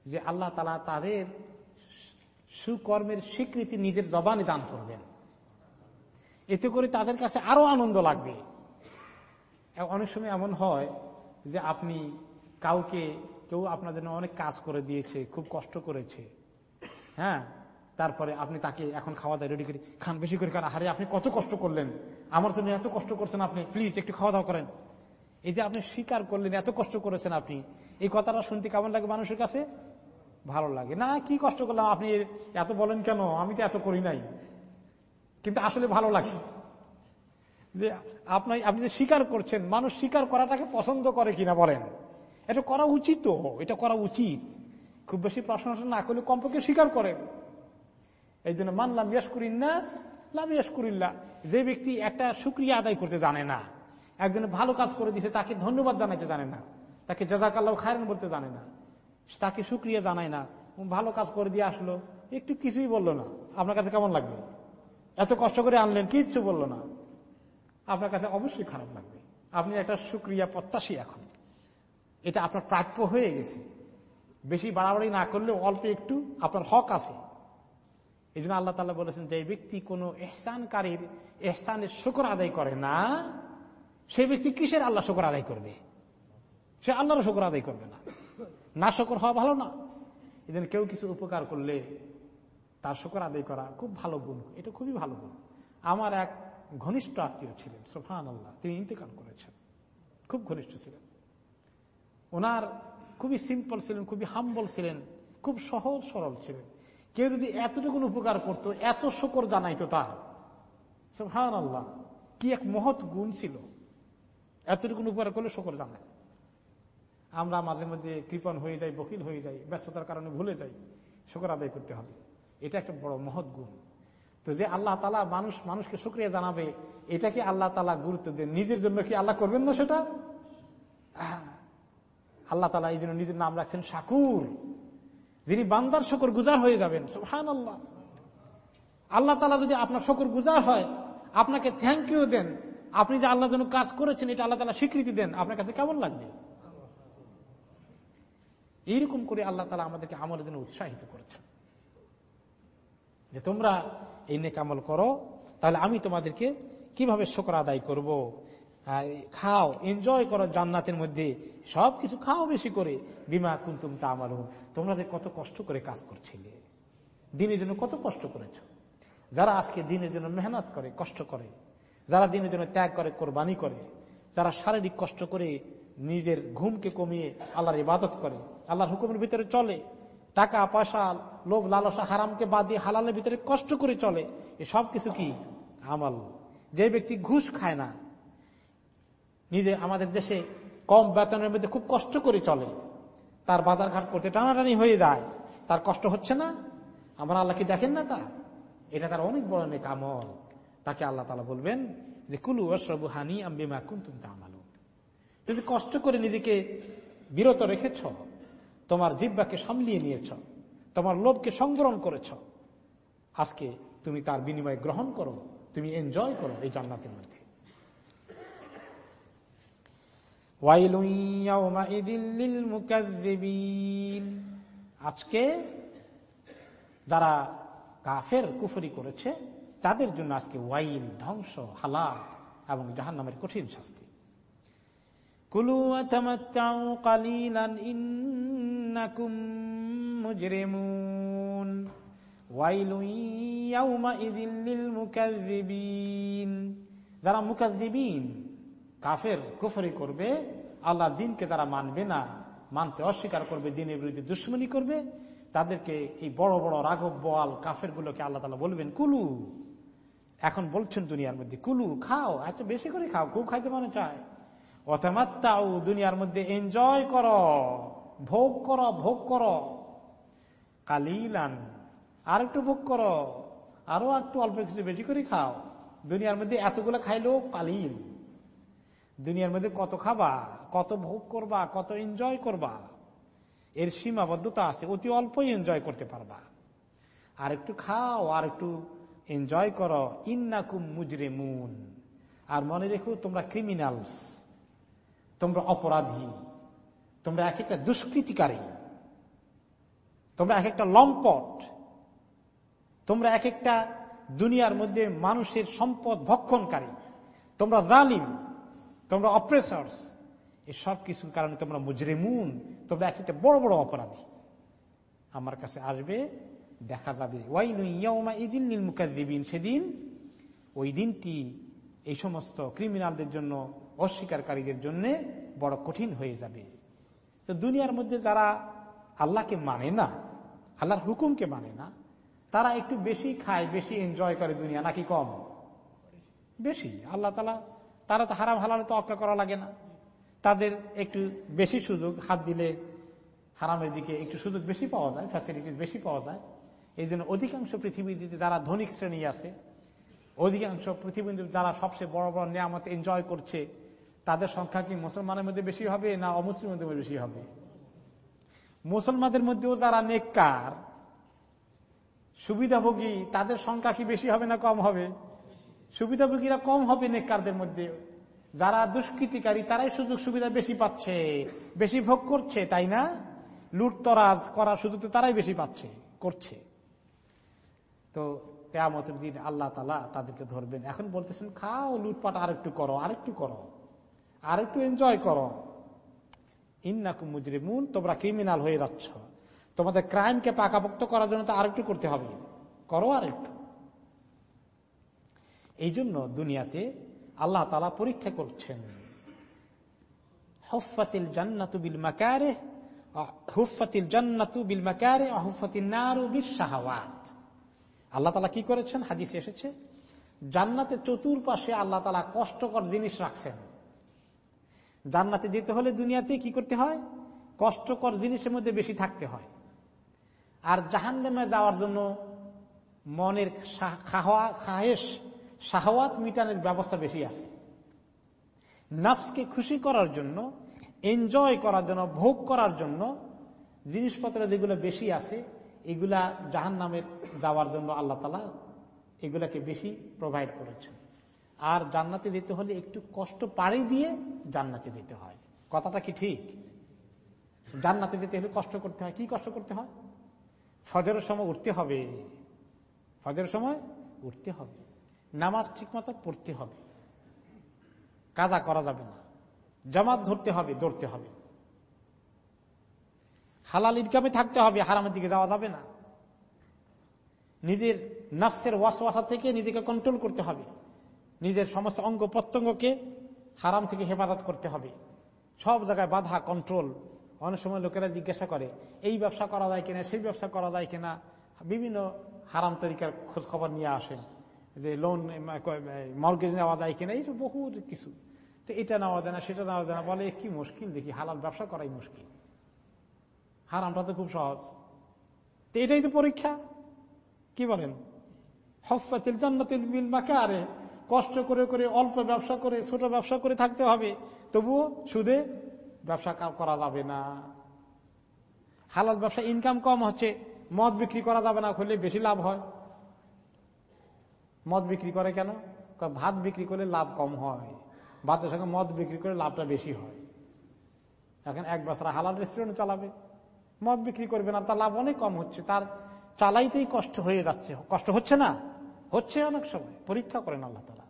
যে আল্লাহ তালা তাদের সুকর্মের স্বীকৃতি নিজের জবানে দান করবেন। এতে করে তাদের কাছে আরও আনন্দ লাগবে। অনেক সময় এমন হয় যে আপনি কাউকে, কেউ আপনার জন্য অনেক কাজ করে দিয়েছে, খুব কষ্ট করেছে। হ্যাঁ? তারপরে আপনি তাকে এখন খাওয়া দাওয়া রেডি করে খান, বেশি করে খান। আহারে, আপনি কত কষ্ট করলেন? আমার জন্য এত কষ্ট করছেন আপনি। প্লিজ একটু খাওয়া দাওয়া করেন। এই যে আপনি স্বীকার করলেন, এত কষ্ট করেছেন আপনি। এই কথাটা শুনতে কেমন লাগে মানুষের কাছে? ভালো লাগে। না, কি কষ্ট করলাম? আপনি এত বলেন কেন? আমি তো এত করি নাই। কিন্তু আসলে ভালো লাগে যে আপনার আপনি যে স্বীকার করছেন, মানুষ স্বীকার করাটাকে পছন্দ করে কিনা বলেন। এটা করা উচিত তো, এটা করা উচিত। খুব বেশি প্রশংসা না করলে কমপক্ষে স্বীকার করেন। এই জন্য মানলাম ইয়াসকুরিন্নাস লাম ইয়াসকুরিল্লা যে ব্যক্তি একটা সুক্রিয়া আদায় করতে জানে না, একজনে ভালো কাজ করে দিছে, তাকে ধন্যবাদ জানাইতে জানে না, তাকে জাজাকাল্লাহ খায়রান বলতে জানে না, তাকে সুক্রিয়া জানায় না ভালো কাজ করে দিয়ে আসলো, একটু কিছুই বলল না। আপনার কাছে কেমন লাগবে? এত কষ্ট করে আনলেন, কিচ্ছু বলল না। আপনার কাছে অবশ্যই খারাপ লাগবে। আপনি একটা সুক্রিয়া প্রত্যাশী এখন। এটা আপনার প্রাপ্য হয়ে গেছে। বেশি বাড়াবাড়ি না করলেও অল্প একটু আপনার হক আছে। এই জন্য আল্লাহ তালা বলেছেন যে ব্যক্তি কোনো এহসানকারীর এহসানের শুকর আদায় করে না। সেই ব্যক্তি কিসের আল্লাহ শুকর আদায় করবে? সে আল্লাহর শুকর আদায় করবে না। না শুকর হওয়া ভালো না। এই কেউ কিছু উপকার করলে তার শুকর আদায় করা খুব ভালো গুণ। এটা খুবই ভালো গুণ। আমার এক ঘনিষ্ঠ আত্মীয় ছিলেন সোফান আল্লাহ তিনি ইন্তেকাল করেছেন। খুব ঘনিষ্ঠ ছিলেন। ওনার খুবই সিম্পল ছিলেন, খুবই হাম্বল ছিলেন, খুব সহজ সরল ছিলেন। কেউ যদি এতটুকু উপকার করত, এত শকর জানাইতো তার। সোফান আল্লাহ কি এক মহৎ গুণ ছিল। এতটুকু উপকার করলে শকর জানায় আমরা মাঝে মধ্যে কৃপণ হয়ে যাই, বকিল হয়ে যাই, ব্যস্ততার কারণে ভুলে যাই, শকর আদায় করতে হবে। এটা একটা বড় মহৎ গুণ। তো যে আল্লাহ তালা মানুষ, মানুষকে শুক্রিয়া জানাবে, এটাকে আল্লাহ তালা গুরুত্ব দেন। নিজের জন্য কি আল্লাহ করবেন না সেটা? আল্লাহ তালা এই জন্য নিজের নাম রাখছেন শাকুর। যিনি বান্দার শকর গুজার হয়ে যাবেন হান আল্লাহ আল্লাহ তালা যদি আপনার শকর গুজার হয়, আপনাকে থ্যাংক ইউ দেন। আপনি যে আল্লাহ জন্য কাজ করেছেন, এটা আল্লাহ তালা স্বীকৃতি দেন, আপনার কাছে কেমন লাগবে? এইরকম করে আল্লাহ তালা আমাদেরকে আমলের জন্য উৎসাহিত করেছেন। যে তোমরা এই নেক আমল করো, তাহলে আমি তোমাদেরকে কীভাবে শকর আদায় করব? খাও এনজয় করো জান্নাতের মধ্যে। সব কিছু খাও বেশি করে। বিমা কুন্তুম তা আমার তোমরা যে কত কষ্ট করে কাজ করছিলে। দিনের জন্য কত কষ্ট করেছ। যারা আজকে দিনের জন্য মেহনত করে, কষ্ট করে, যারা দিনের জন্য ত্যাগ করে, কোরবানি করে, যারা শারীরিক কষ্ট করে নিজের ঘুমকে কমিয়ে আল্লাহর ইবাদত করে, আল্লাহর হুকুমের ভিতরে চলে, টাকা, পয়সা, লোভ, লালসা, হারামকে বাদ দিয়ে হালালের ভিতরে কষ্ট করে চলে, এ সব কিছু কি? আমল। যে ব্যক্তি ঘুষ খায় না নিজে আমাদের দেশে কম বেতনের মধ্যে খুব কষ্ট করে চলে। তার বাজার ঘাট করতে টানাটানি হয়ে যায়। তার কষ্ট হচ্ছে না। আমার আল্লাহ কি দেখেন না তা? এটা তার অনেক বড় অনেক আমল। তাকে আল্লাহ তালা বলবেন যে, কুলু অশ্রবু হানি আম্বিমা কুন্তুম তামালু তুমি কষ্ট করে নিজেকে বিরত রেখেছ, তোমার জিব্বাকে সামলিয়ে নিয়েছ, তোমার লোভকে সংবরণ করেছ, আজকে তুমি তার বিনিময় গ্রহণ করো, তুমি এনজয় করো এই জান্নাতের মধ্যে। আজকে যারা কাফের, কুফরি করেছে, তাদের জন্য আজকে ওয়াইল ধ্বংস, হালাক এবং জাহান নামের কঠিন শাস্তি। যারা মুকাদ্দিবিন কাফের কুফরি করবে, আল্লাহর দিনকে যারা মানবে না, মানতে অস্বীকার করবে, দিনের বিরুদ্ধে দুশ্মনী করবে, তাদেরকে এই বড় বড় রাঘব বল কাফের গুলোকে আল্লাহ তালা বলবেন, কুলু। এখন বলছেন দুনিয়ার মধ্যে, কুলু, খাও এত বেশি করে খাও, খুব খাইতে মনে চায়। অথমাত্তাও দুনিয়ার মধ্যে এনজয় কর, ভোগ কর ভোগ কর। কালিলান আর একটু ভোগ করো, আরও একটু অল্প কিছু বেশি করে খাও। দুনিয়ার মধ্যে এতগুলো খাইলেও কালিল। দুনিয়ার মধ্যে কত খাবা, কত ভোগ করবা, কত এনজয় করবা, এর সীমাবদ্ধতা আছে, অতি অল্পই এনজয় করতে পারবা। আর একটু খাও আর একটু এনজয় করো, ইন্নাকুম মুজরে মুন আর মনে রেখো, তোমরা ক্রিমিনালস তোমরা অপরাধী, তোমরা এক একটা দুষ্কৃতিকারী, তোমরা এক একটা লম্পট, তোমরা এক একটা দুনিয়ার মধ্যে মানুষের সম্পদ ভক্ষণকারী, তোমরা জালিম। তোমরা অপ্রেসার্স এই সব কিছুর কারণে তোমরা মুজরেমুন। তোমরা এক একটা বড় বড় অপরাধী। আমার কাছে আসবে, দেখা যাবে। সেদিন, ওই দিনটি এই সমস্ত ক্রিমিনালদের জন্য, অস্বীকারীদের জন্য বড় কঠিন হয়ে যাবে। তো দুনিয়ার মধ্যে যারা আল্লাহকে মানে না, আল্লাহর হুকুমকে মানে না, তারা একটু বেশি খায়, বেশি এনজয় করে দুনিয়া। নাকি কম? বেশি। আল্লাহ তালা তারা তো হারাম হালালে তো অক্কা করা লাগে না। তাদের একটু বেশি সুযোগ হাত দিলে হারামের দিকে একটু সুযোগ বেশি পাওয়া যায় ফ্যাসিলিটিস বেশি পাওয়া যায়। এই জন্য অধিকাংশ পৃথিবীতে যারা ধনিক শ্রেণি আছে, অধিকাংশ পৃথিবীতে যারা সবচেয়ে বড় বড় নিয়ামত এনজয় করছে, তাদের সংখ্যা কি মুসলমানের মধ্যে বেশি হবে না অমুসলিমদের মধ্যে বেশি হবে? মুসলমানদের মধ্যেও যারা নেককার, সুবিধাভোগী, তাদের সংখ্যা কি বেশি হবে না কম হবে? সুবিধাভোগীরা কম হবে নেককারদের মধ্যে। যারা দুষ্কৃতিকারী, তারাই সুযোগ সুবিধা বেশি পাচ্ছে, বেশি ভোগ করছে, তাই না? লুটতরাজ করার সুযোগ তারাই বেশি পাচ্ছে, করছে। তো কেয়ামতের দিন আল্লাহ তালা তাদেরকে ধরবেন। এখন বলতেছেন, খাও, লুটপাট আরেকটু করো আরেকটু করো, আরেকটু এনজয় করো। ইন্নাকু মুন তোমরা ক্রিমিনাল হয়ে যাচ্ছ। তোমাদের ক্রাইমকে পাকাপোক্ত করার জন্য তো আরেকটু করতে হবে। করো আরেকটু। এই জন্য দুনিয়াতে আল্লাহ তালা পরীক্ষা করছেন। হফাতিল জান্নাতু বিল মাকারে হুফাতিল জান্নাতু বিল মাকারে হুফাতিল নারু বিল শাহাওয়াত। আল্লাহ তালা কি করেছেন? হাদিস এসেছে, জান্নাতের চতুর্পাশে আল্লাহ তালা কষ্টকর জিনিস রাখছেন। জান্নাতে যেতে হলে দুনিয়াতে কি করতে হয়? কষ্টকর জিনিসের মধ্যে বেশি থাকতে হয়। আর জাহান্নামে যাওয়ার জন্য মনের খাহেশ শাহওয়াত মিটানের ব্যবস্থা বেশি আছে। নাফসকে খুশি করার জন্য এনজয় করার জন্য, ভোগ করার জন্য জিনিসপত্র যেগুলো বেশি আছে, এগুলা জাহান নামের যাওয়ার জন্য আল্লাহ তালা এগুলাকে বেশি প্রোভাইড করেছেন। আর জান্নাতে যেতে হলে একটু কষ্ট পাড়ি দিয়ে জান্নাতে যেতে হয়। কথাটা কি ঠিক? জান্নাতে যেতে হলে কষ্ট করতে হয়। কি কষ্ট করতে হয়? ফজরের সময় উঠতে হবে। ফজরের সময় উঠতে হবে। নামাজ ঠিক মতো পড়তে হবে। কাজা করা যাবে না। জামাত ধরতে হবে, দৌড়তে হবে। হালাল ইনকামে থাকতে হবে, হারামের দিকে যাওয়া যাবে না। নিজের নাফসের ওয়াসওয়াসা থেকে নিজেকে কন্ট্রোল করতে হবে। নিজের সমস্ত অঙ্গ প্রত্যঙ্গকে হারাম থেকে হেফাজত করতে হবে। সব জায়গায় বাধা কন্ট্রোল অনেক সময় লোকেরা জিজ্ঞাসা করে, এই ব্যবসা করা যায় কিনা, সেই ব্যবসা করা যায় কিনা। বিভিন্ন হারাম তরিকার খোঁজ খবর নিয়ে আসেন। যে লোন মর্গেজ নেওয়া যায় কিনা, এই বহু কিছু। তো এটা নেওয়া যায় না, সেটা নেওয়া যায় না, বলে কি মুশকিল, দেখি হালাল ব্যবসা করাই মুশকিল। হারামটা তো খুব সহজ। তো এটাই তো পরীক্ষা। কি বলেন? হফাতিল জান্নাতিল মিল মাকে আরে কষ্ট করে করে, অল্প ব্যবসা করে, ছোট ব্যবসা করে থাকতে হবে। তবুও সুদে ব্যবসা করা যাবে না। হালাল ব্যবসা ইনকাম কম হচ্ছে, মদ বিক্রি করা যাবে না করলে বেশি লাভ হয়। মদ বিক্রি করে কেন? ভাত বিক্রি করলে লাভ কম হয়। ভাতের সঙ্গে মদ বিক্রি করে লাভটা বেশি হয়। এখন এক বছর হালাল রেস্টুরেন্ট চালাবে। মদ বিক্রি করবে না, তার লাভ অনেক কম হচ্ছে। তার চালাইতেই কষ্ট হয়ে যাচ্ছে। কষ্ট হচ্ছে না? হচ্ছে অনেক সময়। পরীক্ষা করেন আল্লাহ তালা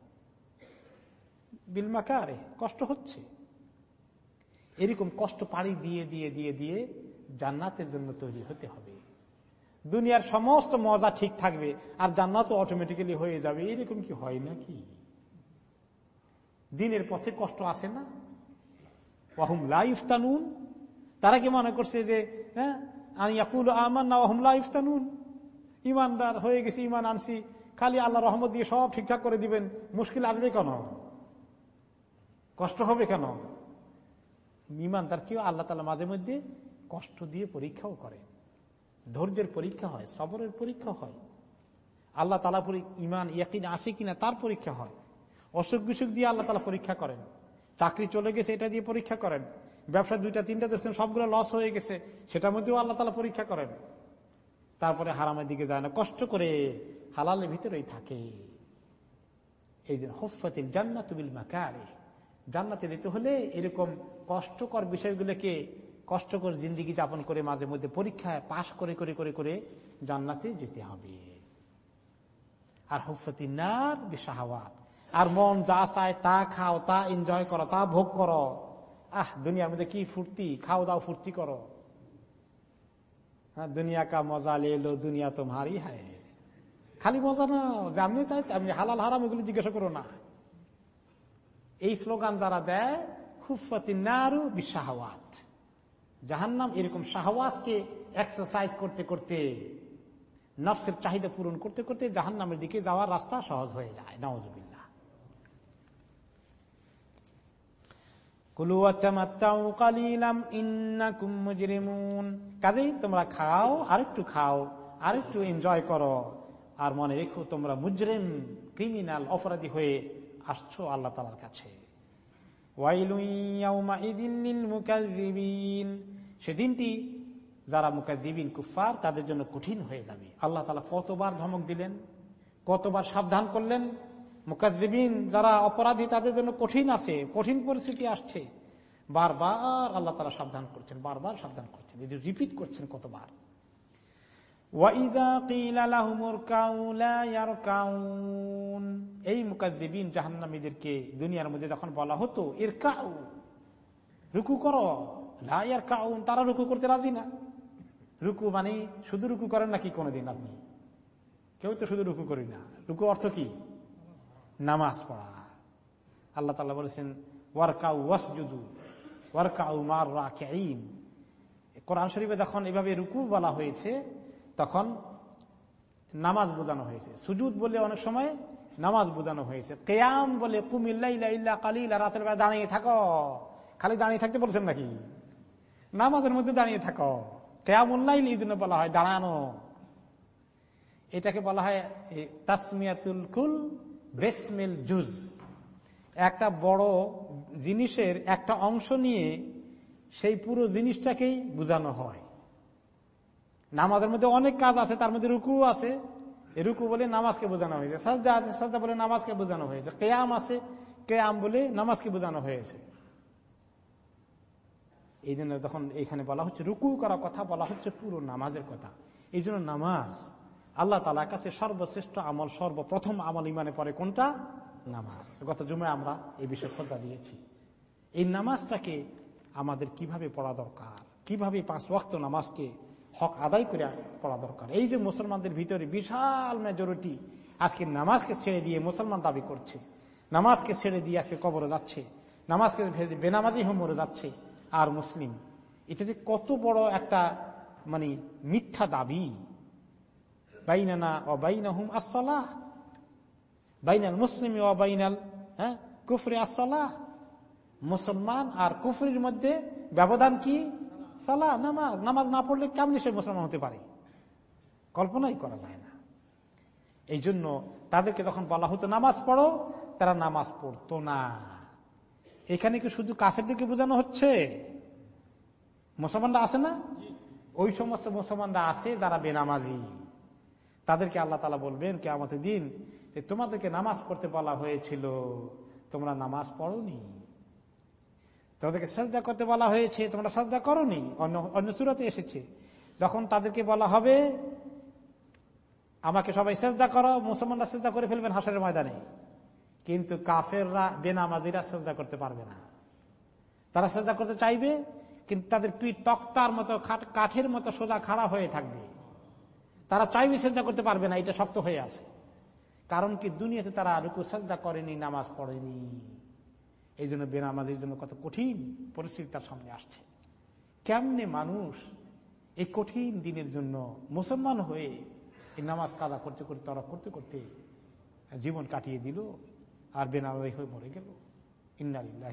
বিলমাকা আরে কষ্ট হচ্ছে। এরকম কষ্ট পাড়ি দিয়ে দিয়ে দিয়ে দিয়ে জান্নাতের জন্য তৈরি হতে হবে। দুনিয়ার সমস্ত মজা ঠিক থাকবে আর জান্নাত অটোমেটিক্যালি হয়ে যাবে। এরকম কি হয় নাকি? দিনের পথে কষ্ট আসে না? ওয়াহুম লাইফতানুন তারা কি মনে করছে যে হ্যাঁ আমান না ওহম লাইফতানুন ইমানদার হয়ে গেছে ইমান আনছি। খালি আল্লাহ রহমত দিয়ে সব ঠিকঠাক করে দিবেন। মুশকিল আসবে কেন? কষ্ট হবে কেন? ইমান তার কেউ আল্লাহ তালা মাঝে মধ্যে কষ্ট দিয়ে পরীক্ষাও করে। ধৈর্যের পরীক্ষা হয়, সবরের পরীক্ষা হয়। আল্লাহ তালা ইমান ইয়াকিন আসে কিনা তার পরীক্ষা হয়। অসুখ বিসুখ দিয়ে আল্লাহ তালা পরীক্ষা করেন। চাকরি চলে গেছে এটা দিয়ে পরীক্ষা করেন। ব্যবসা দুইটা, তিনটা দেখছেন সবগুলো লস হয়ে গেছে, সেটার মধ্যেও আল্লাহ তালা পরীক্ষা করেন। তারপরে হারামের দিকে যায় না, কষ্ট করে হালালের ভিতরেই থাকে। এই দিন হফাতিল মাকারে জান্নাতে যেতে হলে এরকম কষ্টকর বিষয়গুলোকে কষ্টকর জিন্দিগি যাপন করে মাঝে মধ্যে পরীক্ষায় পাশ করে করে করে করে জান্নাতে যেতে হবে। আর হুফতি নার বিশাহাওয়াত। আর মন যা চায় তা খাও, তা এনজয় করো, তা ভোগ করো। আহ, দুনিয়ার মধ্যে কি ফুর্তি? খাও, দাও, ফুর্তি করো। হ্যাঁ দুনিয়া কা মজা লে লো, দুনিয়া তোমারই হায়। খালি মজা না যে আপনি চাই আপনি হালাল, হারাম এগুলো জিজ্ঞাসা করো না। এই স্লোগান যারা দেয় খুফতি নারু বিশাহওয়াত। জাহান্নাম এরকম শাহওয়াতকে এক্সারসাইজ করতে করতে, নফসের চাহিদা পূরণ করতে করতে জাহান্নামের দিকে যাওয়ার রাস্তা সহজ হয়ে যায়। নওয়াজবিল্লা কাজেই তোমরা খাও, আরেকটু খাও, আরেকটু এনজয় করো। আর মনে রেখো তোমরা মুজরেম ক্রিমিনাল অপরাধী হয়ে আসছো আল্লাহ তালার কাছে। সেদিনটি যারা মুকাদ্দিবিন কুফার তাদের জন্য কঠিন হয়ে যাবে। আল্লাহ তালা কতবার ধমক দিলেন, কতবার সাবধান করলেন। মুকাদ্দিবিন যারা অপরাধী, তাদের জন্য কঠিন আছে, কঠিন পরিস্থিতি আসছে। বারবার আল্লাহ তালা সাবধান করছেন, বারবার সাবধান করছেন। এই রিপিট করছেন কতবার। এই মুকাদ্দিবিন জাহান্নামীদেরকে দুনিয়ার মধ্যে যখন বলা হতো এর কাউ রুকু করো। লাইয়ার কাউন তারা রুকু করতে রাজি না। রুকু মানে শুধু রুকু করেন নাকি কোনোদিন আপনি? কেউ তো শুধু রুকু করি না। রুকু অর্থ কি? নামাজ পড়া। আল্লাহ তালা বলেছেন, ওয়ারকাউ ওয়াসজুদু, ওয়ারকাউ মার রাকিন কোরআন শরীফে যখন এভাবে রুকু বলা হয়েছে তখন নামাজ বোঝানো হয়েছে। সুজুদ বলে অনেক সময় নামাজ বোঝানো হয়েছে। কেয়াম বলে কুমিল্লা কালিলা, রাতের বেলা দাঁড়িয়ে থাকো। খালি দাঁড়িয়ে থাকতে বলছেন নাকি? নামাজের মধ্যে দাঁড়িয়ে থাকো। কেয়ামুল্লাইল এই জন্য বলা হয় দাঁড়ানো। এটাকে বলা হয় তাসমিয়াতুল কুল বেসমেল জুজ। একটা বড় জিনিসের একটা অংশ নিয়ে সেই পুরো জিনিসটাকেই বোঝানো হয়। নামাজের মধ্যে অনেক কাজ আছে, তার মধ্যে রুকু আছে। রুকু বলে নামাজকে বোঝানো হয়েছে। সাজদা আছে, সাজদা বলে নামাজকে বোঝানো হয়েছে। কেয়াম আছে, কেয়াম বলে নামাজকে বোঝানো হয়েছে। এই জন্য তখন এখানে বলা হচ্ছে রুকু করার কথা, বলা হচ্ছে পুরো নামাজের কথা। এই জন্য নামাজ, আল্লাহ তালা কাছে সর্বশ্রেষ্ঠ আমল, সর্বপ্রথম আমল ইমানে পড়ে কোনটা? নামাজ। গত জুমে আমরা এই বিষয়ে শ্রদ্ধা দিয়েছি। এই নামাজটাকে আমাদের কীভাবে পড়া দরকার? কীভাবে পাঁচ ওয়াক্ত নামাজকে হক আদায় করে পড়া দরকার। এই যে মুসলমানদের ভিতরে বিশাল মেজরিটি আজকে নামাজকে ছেড়ে দিয়ে মুসলমান দাবি করছে। নামাজকে ছেড়ে দিয়ে আজকে কবরে যাচ্ছে। নামাজকে বেনামাজি হোমরে যাচ্ছে। আর মুসলিম, এটা যে কত বড় একটা মানে মিথ্যা দাবি। বাইনানা ও বাইনাহুম আসলাহ বাইনাল মুসলিম ও বাইনাল হ্যাঁ কুফরে আসলাহ মুসলমান আর কুফরির মধ্যে ব্যবধান কি? সালা নামাজ নামাজ না পড়লে কেমনি সে মুসলমান হতে পারে? কল্পনাই করা যায় না। এই জন্য তাদেরকে যখন বলা হতো, নামাজ পড়ো, তারা নামাজ পড়তো না। এখানে কি শুধু কাফেরদেরকে বোঝানো হচ্ছে? মুসলমানরা আছে না? ওই সমস্ত মুসলমানরা আছে যারা বেনামাজি। তাদেরকে আল্লাহ তালা বলবেন কে আমাদের দিন তোমাদেরকে নামাজ পড়তে বলা হয়েছিল, তোমরা নামাজ পড়নি। তোমাদেরকে সাজদা করতে বলা হয়েছে, তোমরা সাজদা করনি, অন্য অন্য সুরতে এসেছে। যখন তাদেরকে বলা হবে, আমাকে সবাই সেজদা করো, মুসলমানরা সেজদা করে ফেলবেন হাসের ময়দানে। কিন্তু কাফেররা, বেনামাজিরা সেজদা করতে পারবে না। তারা সেজদা করতে চাইবে, কিন্তু তাদের পিঠ তক্তার মতো কাঠের মতো সোজা খাড়া হয়ে থাকবে। তারা চাইবে সেজদা করতে পারবে না, এটা শক্ত হয়ে আছে। কারণ কি, দুনিয়াতে তারা রুকু সেজদা করেনি, নামাজ পড়েনি। এই জন্য বেনামাজের জন্য কত কঠিন পরিস্থিতি তার সামনে আসছে। কেমনে মানুষ এই কঠিন দিনের জন্য মুসলমান হয়ে এই নামাজ কাজা করতে করতে তারা করতে করতে জীবন কাটিয়ে দিল আর বেনামাজি হয়ে মরে গেল। ইন্নালিল্লাহ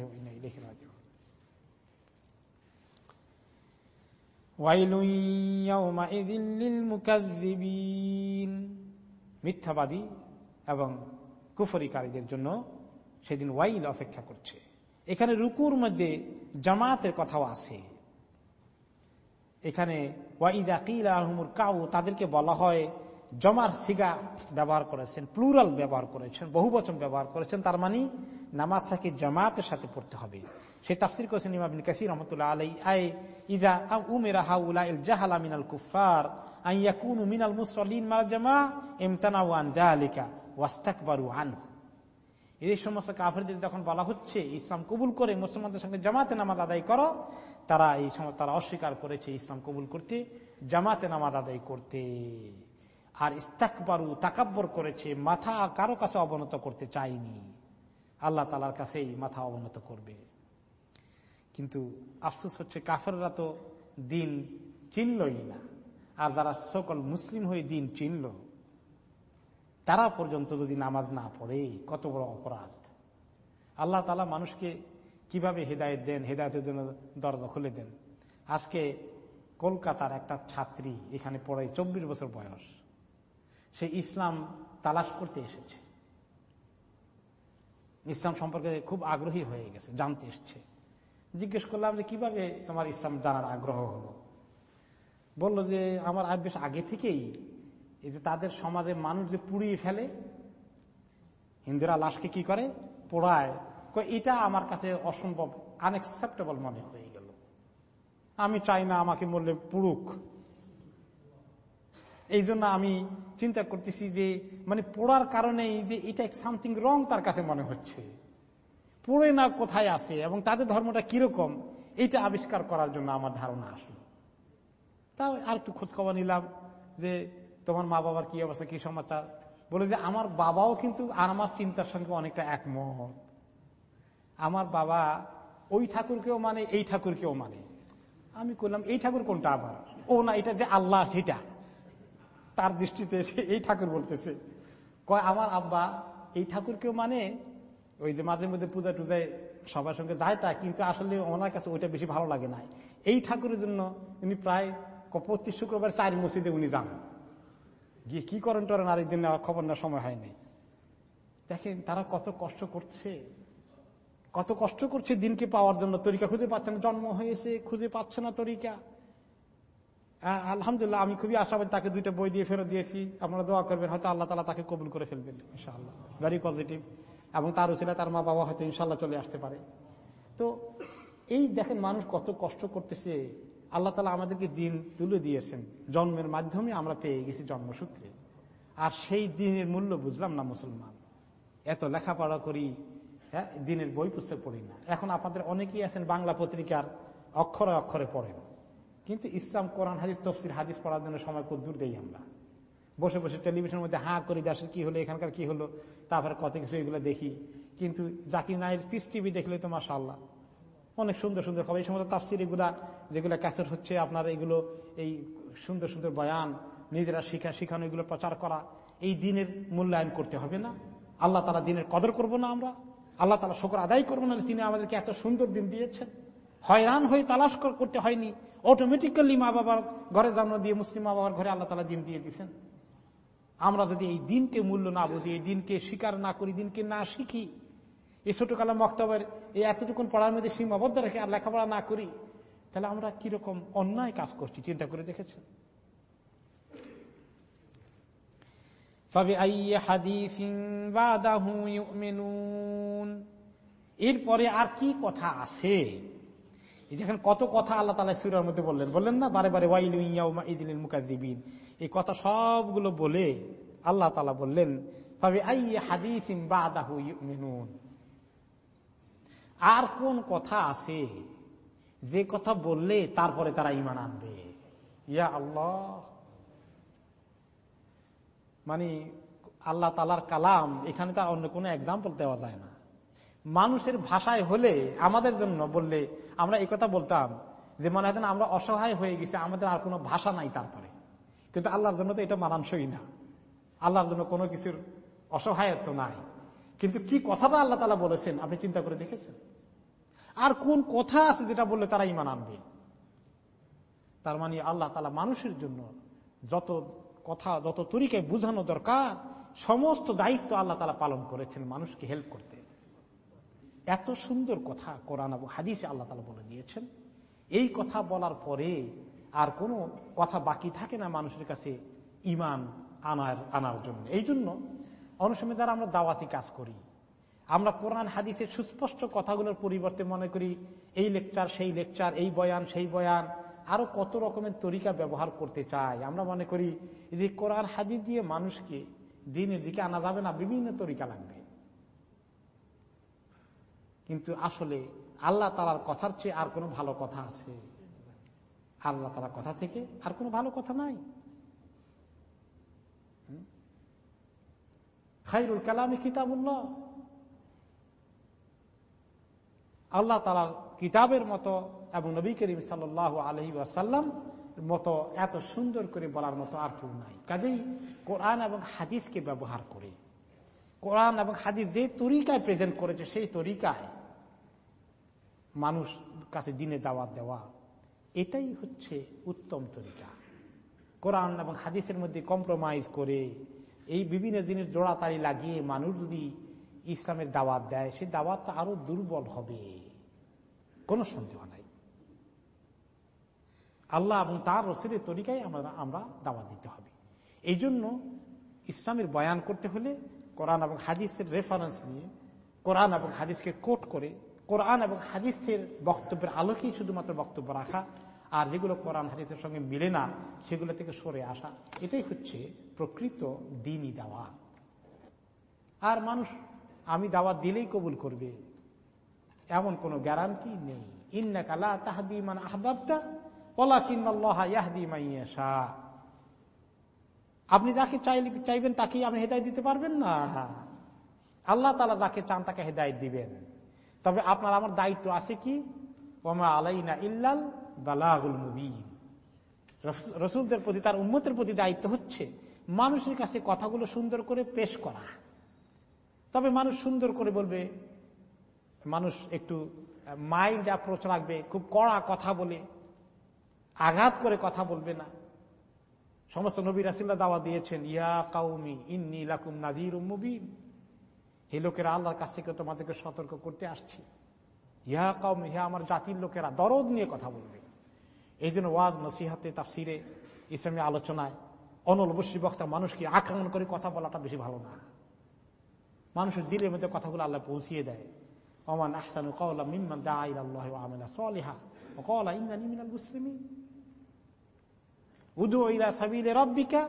মিথ্যাবাদী এবং কুফরিকারীদের জন্য সেদিন ওয়াইল অপেক্ষা করছে। এখানে রুকুর মধ্যে জামাতের কথাও আছে। এখানে ওয়াইদা কিল আহমুর কাউ, তাদেরকে বলা হয় জমার সিগা ব্যবহার করেছেন, প্লুরাল ব্যবহার করেছেন বহু বচন ব্যবহার করেছেন, তার মানে নামাজটাকে জামাতের সাথে পড়তে হবে। সে তাফসির করেছেন ইমাবিন কাসির রহমতুল্লাহ আলাই আই ইদা উমেরা হাউলা মিনাল কুফার আইয়া কুন মিনাল মুসলিন মাল জামা ইমতানা ওয়ান জালিকা ওয়াস্তাকবারু আনহু। এই সমস্ত কাফেরদের যখন বলা হচ্ছে, ইসলাম কবুল করে মুসলমানদের সঙ্গে জামাতে নামাজ আদায় করো, তারা এই সময় তারা অস্বীকার করেছে ইসলাম কবুল করতে, জামাতে নামাজ আদায় করতে। আর ইস্তাকবারু, তাকাব্বর করেছে, মাথা কারও কাছে অবনত করতে চায়নি। আল্লাহ তালার কাছেই মাথা অবনত করবে। কিন্তু আফসোস হচ্ছে কাফেররা তো দিন চিনলই না। আর যারা সকল মুসলিম হয়ে দিন চিনল তারা পর্যন্ত যদি নামাজ না পড়ে, কত বড় অপরাধ। আল্লাহ তালা মানুষকে কীভাবে হেদায়ত দেন, হেদায়তের জন্য দরজা খুলে দেন। আজকে কলকাতার একটা ছাত্রী এখানে পড়ে চব্বিশ বছর বয়স। সে ইসলাম তালাশ করতে এসেছে। ইসলাম সম্পর্কে খুব আগ্রহী হয়ে গেছে, জানতে এসছে। জিজ্ঞেস করলাম যে, কীভাবে তোমার ইসলাম জানার আগ্রহ হলো? বলল যে, আমার বেশ আগে থেকেই এই যে তাদের সমাজে মানুষ যে পুড়িয়ে ফেলে, হিন্দুরা লাশকে কি করে? পোড়ায়। এটা আমার কাছে অসম্ভব আনএক্সেপ্টেবল মনে হয়ে গেল। আমি চাই না আমাকে বললে পুরুক এই জন্য আমি চিন্তা করতেছি যে মানে পোড়ার কারণেই যে এটা সামথিং রং তার কাছে মনে হচ্ছে। পড়ে না কোথায় আছে এবং তাদের ধর্মটা কীরকম, এইটা আবিষ্কার করার জন্য আমার ধারণা আসলো। তাও আর একটু খোঁজখবর নিলাম যে তোমার মা বাবার কি অবস্থা, কি সমাচার? বলে যে আমার বাবাও কিন্তু আর আমার চিন্তার সঙ্গে অনেকটা একমত। আমার বাবা ওই ঠাকুরকেও মানে এই ঠাকুরকেও মানে। আমি করলাম, এই ঠাকুর কোনটা আবার? ও না, এটা যে আল্লাহ, সেটা। তার দৃষ্টিতে সে এই ঠাকুর বলতেছে। কয়, আমার আব্বা এই ঠাকুরকেও মানে? ওই যে মাঝে মধ্যে পূজা টুজায় সবার সঙ্গে যায় তা, কিন্তু আসলে ওনার কাছে ওইটা বেশি ভালো লাগে না এই ঠাকুরের জন্য উনি প্রায় প্রতি শুক্রবার চার মসজিদে উনি যান। গিয়ে কি করেন টরেন আর দিন খবর নেওয়ার সময় হয়নি দেখেন তারা কত কষ্ট করছে। কত কষ্ট করছে দিনকে পাওয়ার জন্য। তরিকা খুঁজে পাচ্ছে না। জন্ম হয়েছে, খুঁজে পাচ্ছে না তরিকা। আলহামদুলিল্লাহ, আমি খুবই আশাবাদী তাকে দুইটা বই দিয়ে ফেরত দিয়েছি। আপনারা দোয়া করবেন, হয়তো আল্লাহ তালা তাকে কবুল করে ফেলবেন, ইনশাআল্লাহ। ভেরি পজিটিভ এবং তার ছিল, তার মা বাবা হয়তো ইনশাল্লাহ চলে আসতে পারে। তো এই দেখেন মানুষ কত কষ্ট করতেছে। আল্লাহ তালা আমাদেরকে দিন তুলে দিয়েছেন। জন্মের মাধ্যমে আমরা পেয়ে গেছি জন্মসূত্রে। আর সেই দিনের মূল্য বুঝলাম না মুসলমান। এত লেখাপড়া করি হ্যাঁ দিনের বই পুস্তক পড়ি না। এখন আপনাদের অনেকেই আছেন বাংলা পত্রিকার অক্ষরে অক্ষরে পড়েন। কিন্তু ইসলাম, কোরআন, হাদিস, তফসির, হাদিস পড়ার জন্য সময় খুব দূর দেই আমরা। বসে বসে টেলিভিশনের মধ্যে হাঁ করি দেশের কি হলো, এখানকার কি হলো, তারপরে কত কিছু এগুলো দেখি। কিন্তু জাকির নাইর পিস টিভি দেখলে তো মাসা আল্লাহ অনেক সুন্দর সুন্দর খবর। এই সমস্ত তাফসির এগুলা, যেগুলো ক্যাসেট হচ্ছে, আপনার এগুলো, এই সুন্দর সুন্দর বয়ান, নিজেরা শিখা, শিখানো, এগুলো প্রচার করা, এই দিনের মূল্যায়ন করতে হবে না। আল্লাহ তালা দিনের কদর করব না আমরা। আল্লাহ তালা শকর আদায় করব না তিনি আমাদেরকে এত সুন্দর দিন দিয়েছেন। হয়রান হয়ে তালাশ করতে হয়নি। অটোমেটিক্যালি মা বাবার ঘরে জন্ম দিয়ে মুসলিম মা বাবার ঘরে আল্লাহ তালা দিন দিয়ে দিচ্ছেন আমরা যদি এই দিনকে মূল্য না বুঝি, এই দিনকে স্বীকার না করি, দিনকে না শিখি এই ছোটকালা মক্তবের এই এতটুকুন পড়ার মধ্যে সীমাবদ্ধ রেখে আর লেখাপড়া না করি, তাহলে আমরা কীরকম অন্যায় কাজ করছি, চিন্তা করে দেখেছেন? এরপরে আর কি কথা আছে? দেখেন কত কথা আল্লাহ তালা সুরার মধ্যে বললেন। বললেন না, বারে বারে ওয়াইল ইদিন মুকাদিবিন এই কথা সবগুলো বলে আল্লাহ তালা বললেন আর কোন কথা আছে? যে কথা বললে তারপরে তারা ইমান আনবে। ইয়া আল্লাহ। মানে আল্লাহ তালার কালাম, এখানে তার অন্য কোনো এক্সাম্পল দেওয়া যায় না। মানুষের ভাষায় হলে আমাদের জন্য বললে, আমরা এই কথা বলতাম যে মনে হয় আমরা অসহায় হয়ে গেছি, আমাদের আর কোনো ভাষা নাই তারপরে। কিন্তু আল্লাহর জন্য তো এটা মানানসই না। আল্লাহর জন্য কোনো কিছুর অসহায়ত্ব নাই। কিন্তু কি কথাটা আল্লাহ তালা বলেছেন আপনি চিন্তা করে দেখেছেন? আর কোন কথা আছে যেটা বললে তারা ইমান আনবে? তার মানে আল্লাহ তালা মানুষের জন্য যত কথা, যত তরিকায় বুঝানো দরকার, সমস্ত দায়িত্ব আল্লাহ তালা পালন করেছেন মানুষকে হেল্প করতে। এত সুন্দর কথা কোরআন হাদিসে আল্লাহ তালা বলে দিয়েছেন। এই কথা বলার পরে আর কোনো কথা বাকি থাকে না মানুষের কাছে ইমান আনার আনার জন্য। এই জন্য অনেক সময় যারা আমরা দাওয়াতি কাজ করি, আমরা কোরআন, হাদিসের সুস্পষ্ট কথাগুলোর পরিবর্তে মনে করি, এই লেকচার, সেই লেকচার, এই বয়ান, সেই বয়ান, আরও কত রকমের তরিকা ব্যবহার করতে চাই। আমরা মনে করি যে কোরআন, হাদিস দিয়ে মানুষকে দিনের দিকে আনা যাবে না, বিভিন্ন তরিকা লাগবে। কিন্তু আসলে আল্লাহ তালার কথার চেয়ে আর কোনো ভালো কথা আছে? আল্লাহ তালার কথা থেকে আর কোনো ভালো কথা নাই। খাইরুল কালামি কিতাবুল্লাহ। আল্লাহ তালার কিতাবের মতো এবং নবী করিম সাল আলহি আসাল্লাম মতো এত সুন্দর করে বলার মতো আর কেউ নাই। কাজেই কোরআন এবং হাদিসকে ব্যবহার করে, কোরআন এবং হাদিস যে তরিকায় প্রেজেন্ট করেছে সেই তরিকায় মানুষ কাছে দিনে দাওয়াত দেওয়া, এটাই হচ্ছে উত্তম তরিকা। কোরআন এবং হাদিসের মধ্যে কম্প্রোমাইজ করে এই বিভিন্ন জিনিস জোড়াতাড়ি লাগিয়ে মানুষ যদি ইসলামের দাওয়াত দেয় সেই দাওয়াতটা আরও দুর্বল হবে। কোনো সন্দেহ নাই। আল্লাহ এবং তার রসুলের তরিকায় আমরা আমরা দাওয়াত দিতে হবে। এই জন্য ইসলামের বয়ান করতে হলে কোরআন এবং হাদিসের রেফারেন্স নিয়ে, কোরআন এবং হাদিসকে কোট করে, কোরআন এবং হাদিসের বক্তব্যের আলোকেই শুধুমাত্র বক্তব্য রাখা। আর যেগুলো কোরআন হাদিসের সঙ্গে মিলে না, সেগুলো থেকে সরে আসা, এটাই হচ্ছে প্রকৃত দিনই দাওয়া। আর মানুষ, আমি দাওয়াত দিলেই কবুল করবে, এমন কোনো গ্যারান্টি নেই। ইন্না কালা তাহাদি মান আহবাবটা ওলা কিন্নাল্লাহা ইয়াহদি মাইয়াশা আপনি যাকে চাইলে, চাইবেন তাকেই আপনি হেদায় দিতে পারবেন না। আল্লাহ তালা যাকে চান তাকে হেদায়ত দিবেন। তবে আপনার আমার দায়িত্ব আছে কি? ওমা আলাইনা ইল্লাল বালাগুল মুবিন। রসুলদের প্রতি, তার উন্মতের প্রতি দায়িত্ব হচ্ছে মানুষের কাছে কথাগুলো সুন্দর করে পেশ করা। তবে মানুষ সুন্দর করে বলবে, মানুষ একটু মাইল্ড অ্যাপ্রোচ রাখবে, খুব কড়া কথা বলে, আঘাত করে কথা বলবে না। সমস্ত নবী রাসিল্লা দাওয়া দিয়েছেন, ইয়া কাউমি ইন্নি লাকুম নাদির মুবিন। হে লোকেরা, আল্লাহর কাছ থেকে তোমাদেরকে সতর্ক করতে আসছি। ইহা কাউমি ইহা আমার জাতির লোকেরা, দরদ নিয়ে কথা বলবে। এই জন্য ওয়াজ, নসিহাতে, তাফসিরে, ইসলামী আলোচনায় অনলবসী বক্তা মানুষকে আক্রমণ করে কথা বলাটা বেশি ভালো না। মানুষের দিলের মধ্যে কথাগুলো আল্লাহ পৌঁছিয়ে দেয়। ওমান আহসানু কওলা মিম্মান দা ইলাল্লাহ ওয়া আমিলা সালিহা ওয়া ক্বালা ইন্নানি মিনাল মুসলিমিন। উদু ইলা সাবিলি রাব্বিকা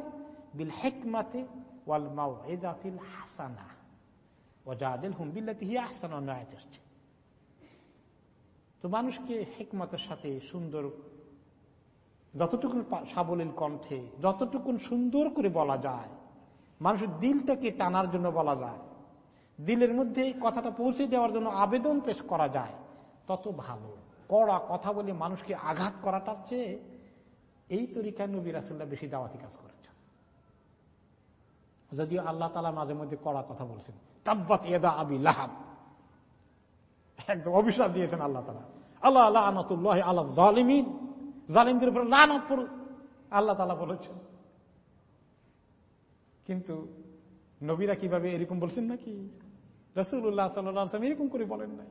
বিল হিকমাতি ওয়াল মাউইযাতিল হাসানা ওয়া জাদিলহুম বিল্লাতি হিয়া আহসানু আয়াত আসছে। তো মানুষকে হিকমতের সাথে সুন্দর যতটুকুন সাবলীল কণ্ঠে, যতটুকুন সুন্দর করে বলা যায়, মানুষের দিলটাকে টানার জন্য বলা যায়, দিলের মধ্যে কথাটা পৌঁছে দেওয়ার জন্য আবেদন পেশ করা যায়, তত ভালো। কড়া কথা বলে মানুষকে আঘাত করাটার চেয়ে এই তরিকায় নবী রাসুল্লাহ বেশি দাওয়াতি কাজ করেছেন। যদিও আল্লাহ তালা মাঝে মধ্যে কড়া কথা বলছেন, তাব্বাত এদা আবি লাহাব। একদম অভিশাপ দিয়েছেন আল্লাহ তালা আল্লাহ আল্লাহ আনাতুল্লাহ আল্লাহ জালিমদের উপর লানত পড়ুক। আল্লাহ তালা বলেছেন। কিন্তু নবীরা কীভাবে এরকম বলছেন নাকি? রসুল্লাহ সাল্লাম এরকম করে বলেন নাই।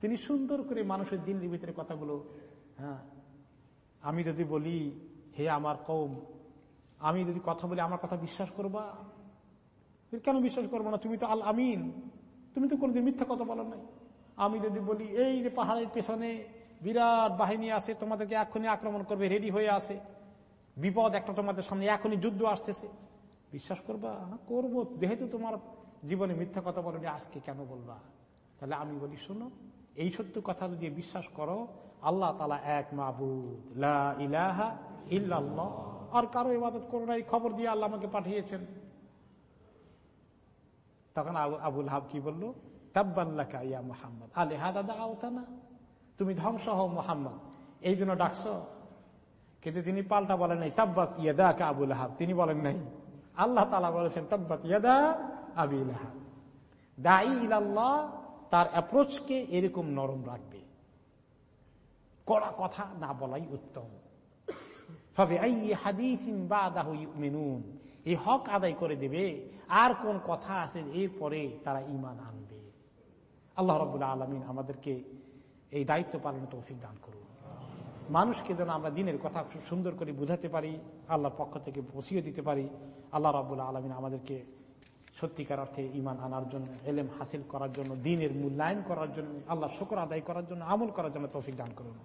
তিনি সুন্দর করে মানুষের দিল্লির ভিতরে কথাগুলো হ্যাঁ আমি যদি বলি, হে আমার কৌম আমি যদি কথা বলি, আমার কথা বিশ্বাস করবা? কেন বিশ্বাস করব না? তুমি তো আল আমিন। তুমি তো কোনোদিন মিথ্যা কথা বলো নাই। আমি যদি বলি, এই যে পাহাড়ের পেছনে বিরাট বাহিনী আছে, তোমাদেরকে এখনই আক্রমণ করবে রেডি হয়ে আছে। বিপদ একটা তোমাদের সামনে, এখনই যুদ্ধ আসতেছে। বিশ্বাস করবা? হ্যাঁ করব। যেহেতু তোমার জীবনে মিথ্যা কথা বলনি, আজকে কেন বলবা? তাহলে আমি বলি, শোনো, এই সত্য কথা যদি বিশ্বাস করো, আল্লাহ তালা এক ইল্লাল্লাহ। আর কারও ইবাদত করো না, এই খবর দিয়ে আল্লাহ আমাকে পাঠিয়েছেন। তখন আবুল হাব কি বলল? তাব্বাল্লাকা ইয়া মোহাম্মদ। আলে হাদা দাওতানা তুমি ধ্বংস হও মোহাম্মদ। এই জন্য ডাকছ। কিন্তু তিনি পাল্টা বলেন নাই, তাব্বাত ইয়াদা কা আবুল হাব তিনি বলেন নাই, আল্লাহ তালা বলেছেন, তাব্বাত ইয়াদা আবিল হাব দাই ইলাল্লাহ, তার অ্যাপ্রোচকে এরকম নরম রাখবে। কড়া কথা না বলাই উত্তম। এই হক আদায় করে দেবে, আর কোন কথা আছে এরপরে তারা ইমান আনবে। আল্লাহ রবুল্লাহ আলমিন আমাদেরকে এই দায়িত্ব পালন তৌফিক দান করুন। মানুষকে যেন আমরা দিনের কথা খুব সুন্দর করে বুঝাতে পারি, আল্লাহর পক্ষ থেকে পৌঁছিয়ে দিতে পারি, আল্লাহ রাবুল্লাহ আলমিন আমাদেরকে সত্যিকার অর্থে ইমান আনার জন্য, এলেম হাসিল করার জন্য, দিনের মূল্যায়ন করার জন্য আল্লাহ শুক্র আদায় করার জন্য, আমল করার জন্য তৌফিক দান করুন।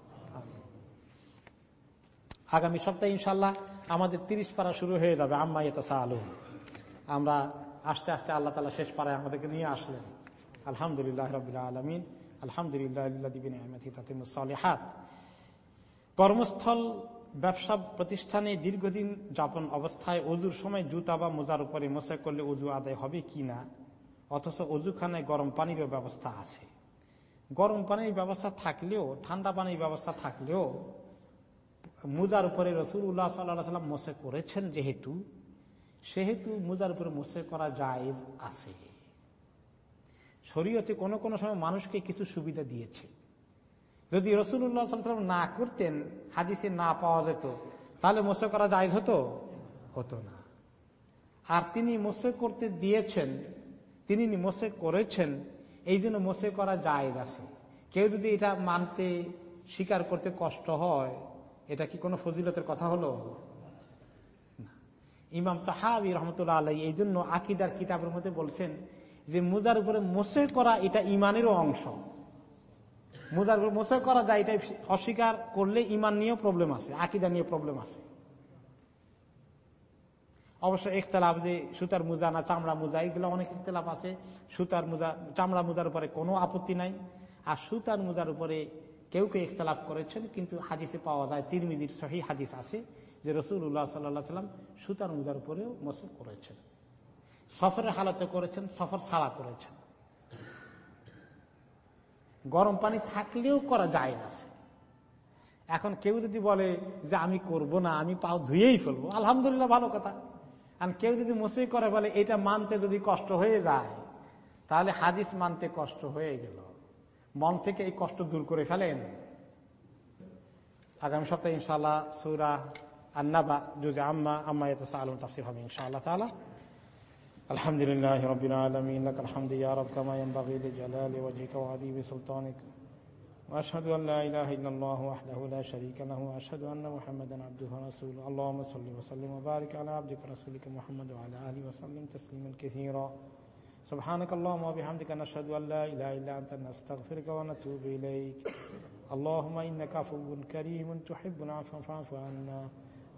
আগামী সপ্তাহে ইনশাল্লাহ আমাদের তিরিশ পারা শুরু হয়ে যাবে, আম্মা ইয়তা আলু আমরা আস্তে আস্তে আল্লাহ তালা শেষ পাড়ায় আমাদেরকে নিয়ে আসলেন। আলহামদুলিল্লাহ রবিল্লা আলমিন। আলহামদুলিল্লাহ কর্মস্থল, ব্যবসা প্রতিষ্ঠানে দীর্ঘদিন যাপন অবস্থায় অজুর সময় জুতা বা মোজার উপরে মোসা করলে অজু আদায় হবে কি না? অথচ অজুখানায় গরম পানিরও ব্যবস্থা আছে। গরম পানির ব্যবস্থা থাকলেও, ঠান্ডা পানির ব্যবস্থা থাকলেও মুজার উপরে রসুল উল্লাহ সাল্লাহ সাল্লাম করেছেন যেহেতু, সেহেতু মুজার উপরে মোসে করা জায়েজ আছে। শরীয়তে কোনো কোনো সময় মানুষকে কিছু সুবিধা দিয়েছে। যদি রসুল্লাহ সাল্লাম না করতেন, হাদিসে না পাওয়া যেত, তাহলে মোসে করা জায়জ হতো? হতো না। আর তিনি মোসে করতে দিয়েছেন, তিনি মোসে করেছেন, এই জন্য মোসে করা জায়জ আছে। কেউ যদি এটা মানতে স্বীকার করতে কষ্ট হয়, এটা কি কোনো ফজিলতের কথা হলো? ইমাম তাহাবি রহমতুল্লাহ আলাই এই জন্য আকিদার কিতাবের মধ্যে বলছেন যে মোজার উপরে মোসে করা এটা ইমানেরও অংশ। মোজার উপরে মোসে করা যায় এটা অস্বীকার করলে ইমান নিয়েও প্রবলেম আছে, আকিদা নিয়ে প্রবলেম আছে। অবশ্য ইখতলাফ যে সুতার মোজা না চামড়া মোজা, এগুলো অনেক ইখতলাফ আছে। সুতার মোজা, চামড়া মোজার উপরে কোনো আপত্তি নাই। আর সুতার মোজার উপরে কেউ কেউ ইখতলাফ করেছেন, কিন্তু হাদিসে পাওয়া যায়, তিরমিজির সহি হাদিস আছে যে রসুল্লাহ সাল্লাহ সাল্লাম সুতার মোজার উপরেও মসে করেছেন। সফরের হালতে করেছেন, সফর ছাড়া করেছেন। গরম পানি থাকলেও করা যায় না এখন কেউ যদি বলে যে আমি করব না, আমি পাও ধুয়েই ফেলব, আলহামদুলিল্লাহ ভালো কথা। আর কেউ যদি মসি করে বলে, এটা মানতে যদি কষ্ট হয়ে যায়, তাহলে হাদিস মানতে কষ্ট হয়ে গেল। মন থেকে এই কষ্ট দূর করে ফেলেন। আগামী সপ্তাহে ইনশাল্লাহ সৌরা আন্নাবা জুজে আম্মা আম্মা এত আলম তাফসির হবে ইনশাআল্লাহ তালা الحمد لله رب العالمين لك الحمد يا رب كما ينبغي لجلال وجهك وعظيم سلطانك وأشهد أن لا إله إلا الله وحده لا شريك له وأشهد أن محمدا عبده ورسوله. اللهم صل وسلم وبارك على عبدك ورسولك محمد وعلى آله وسلم تسليما كثيرا. سبحانك اللهم وبحمدك نشهد أن لا إله إلا أنت نستغفرك ونتوب إليك. اللهم إنك عفو كريم تحب العفو فاعف عنا.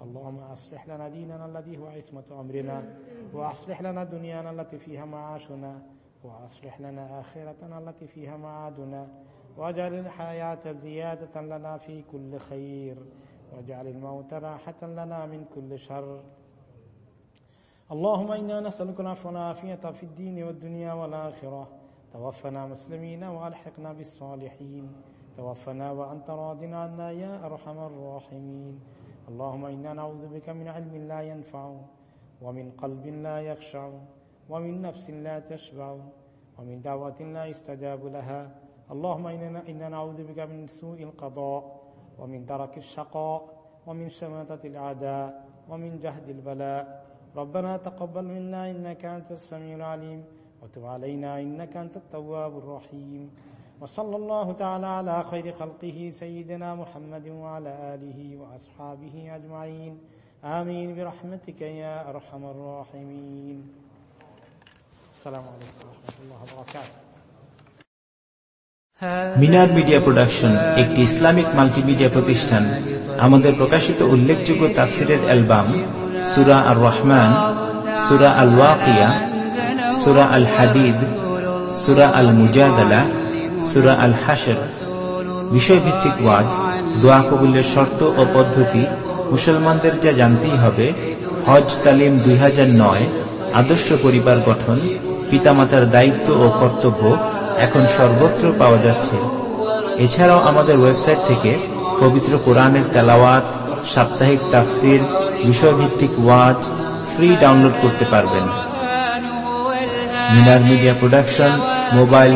اللهم أصلح لنا ديننا الذي هو عصمة أمرنا وأصلح لنا دنيانا التي فيها معاشنا وأصلح لنا آخرتنا التي فيها معادنا واجعل الحياة زيادة لنا في كل خير واجعل الموت راحة لنا من كل شر. اللهم إنا نسألك العفو والعافية في الدين والدنيا والآخرة. توفنا مسلمين وألحقنا بالصالحين. توفنا وأنت راض عنا يا أرحم الراحمين. اللهم إنا نعوذ بك من علم لا ينفع ومن قلب لا يخشع ومن نفس لا تشبع ومن دعوة لا يستجاب لها. اللهم إنا, نعوذ بك من سوء القضاء ومن درك الشقاء ومن شماتة الأعداء ومن جهد البلاء. ربنا تقبل منا إنك أنت السميع العليم وتب علينا إنك أنت التواب الرحيم. وصلى الله تعالى على خير خلقه سيدنا محمد وعلى آله وأصحابه أجمعين آمين برحمتك يا أرحم الراحمين السلام عليكم ورحمة الله وبركاته মিনার মিডিয়া প্রোডাকশন একটি ইসলামিক মাল্টিমিডিয়া প্রতিষ্ঠান আমাদের প্রকাশিত উল্লেখযোগ্য তাফসিরের অ্যালবাম সুরা আর রহমান সুরা আল ওয়াকিয়া সুরা আল হাদিদ সুরা আল মুজাদালা সুরা আল হাসর বিষয়ভিত্তিক ওয়াজ, দোয়া কবুলের শর্ত ও পদ্ধতি মুসলমানদের যা জানতেই হবে, হজ তালিম দুই নয়, আদর্শ পরিবার গঠন, পিতামাতার দায়িত্ব ও কর্তব্য এখন সর্বত্র পাওয়া যাচ্ছে। এছাড়াও আমাদের ওয়েবসাইট থেকে পবিত্র কোরআনের তেলাওয়াত, সাপ্তাহিক তাফসির, বিষয়ভিত্তিক ওয়াজ ফ্রি ডাউনলোড করতে পারবেন। মিনার মিডিয়া প্রোডাকশন, মোবাইল